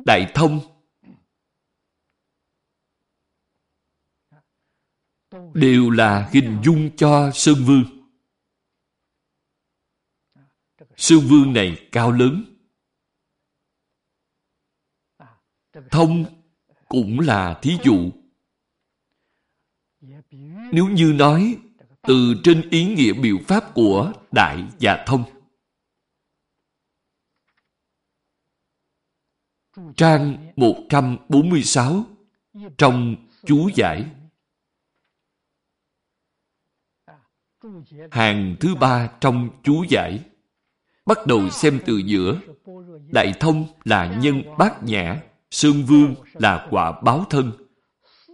Đại Thông đều là hình dung cho Sơn Vương. Sơn Vương này cao lớn, Thông cũng là thí dụ. Nếu như nói từ trên ý nghĩa biểu pháp của Đại và Thông. Trang 146 trong chú giải Hàng thứ ba trong chú giải, bắt đầu xem từ giữa Đại thông là nhân bát nhã, Sương Vương là quả báo thân.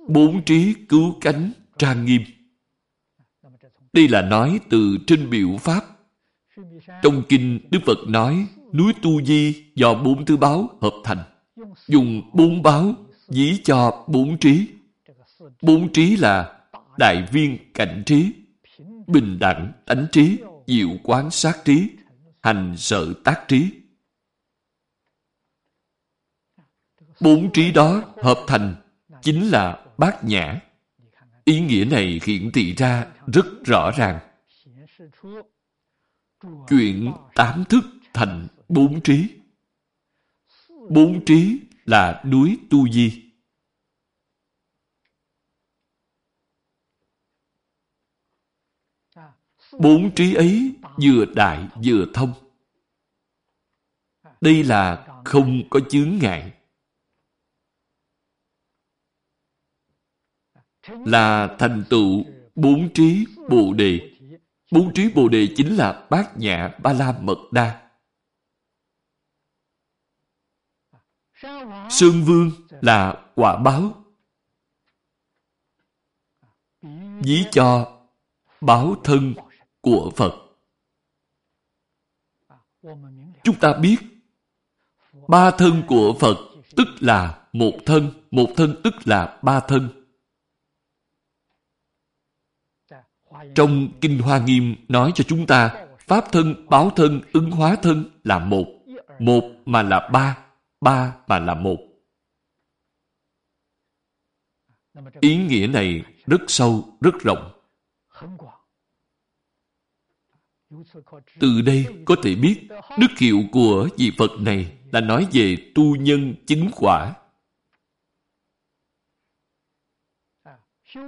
Bốn trí cứu cánh trang nghiêm. Đây là nói từ trên biểu pháp. Trong kinh Đức Phật nói núi Tu Di do bốn thứ báo hợp thành. Dùng bốn báo dí cho bốn trí. Bốn trí là đại viên cảnh trí, bình đẳng tánh trí, diệu quán sát trí, hành sợ tác trí. Bốn trí đó hợp thành chính là bát nhã. Ý nghĩa này hiển thị ra rất rõ ràng. chuyện tám thức thành bốn trí. Bốn trí là núi Tu Di. Bốn trí ấy vừa đại vừa thông. Đây là không có chướng ngại. Là thành tựu bốn trí bồ đề. Bốn trí bồ đề chính là bát nhã ba la mật đa. Sơn vương là quả báo. Ví cho báo thân của Phật. Chúng ta biết ba thân của Phật tức là một thân, một thân tức là ba thân. Trong Kinh Hoa Nghiêm nói cho chúng ta Pháp thân, báo thân, ứng hóa thân là một. Một mà là ba, ba mà là một. Ý nghĩa này rất sâu, rất rộng. Từ đây có thể biết đức hiệu của vị Phật này là nói về tu nhân chứng quả.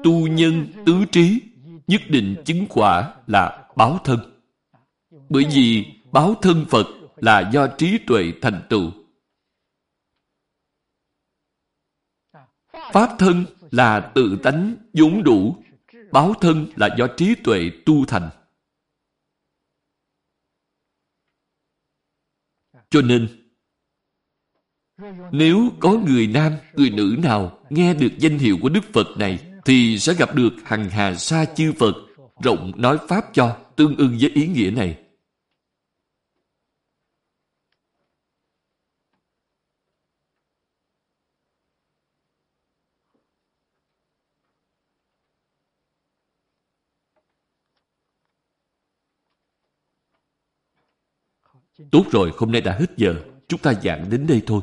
Tu nhân tứ trí nhất định chứng quả là báo thân. Bởi vì báo thân Phật là do trí tuệ thành tựu. Pháp thân là tự tánh vốn đủ, báo thân là do trí tuệ tu thành. Cho nên, nếu có người nam, người nữ nào nghe được danh hiệu của Đức Phật này thì sẽ gặp được hằng hà sa chư Phật rộng nói Pháp cho tương ưng với ý nghĩa này. Tốt rồi, hôm nay đã hết giờ. Chúng ta giảng đến đây thôi.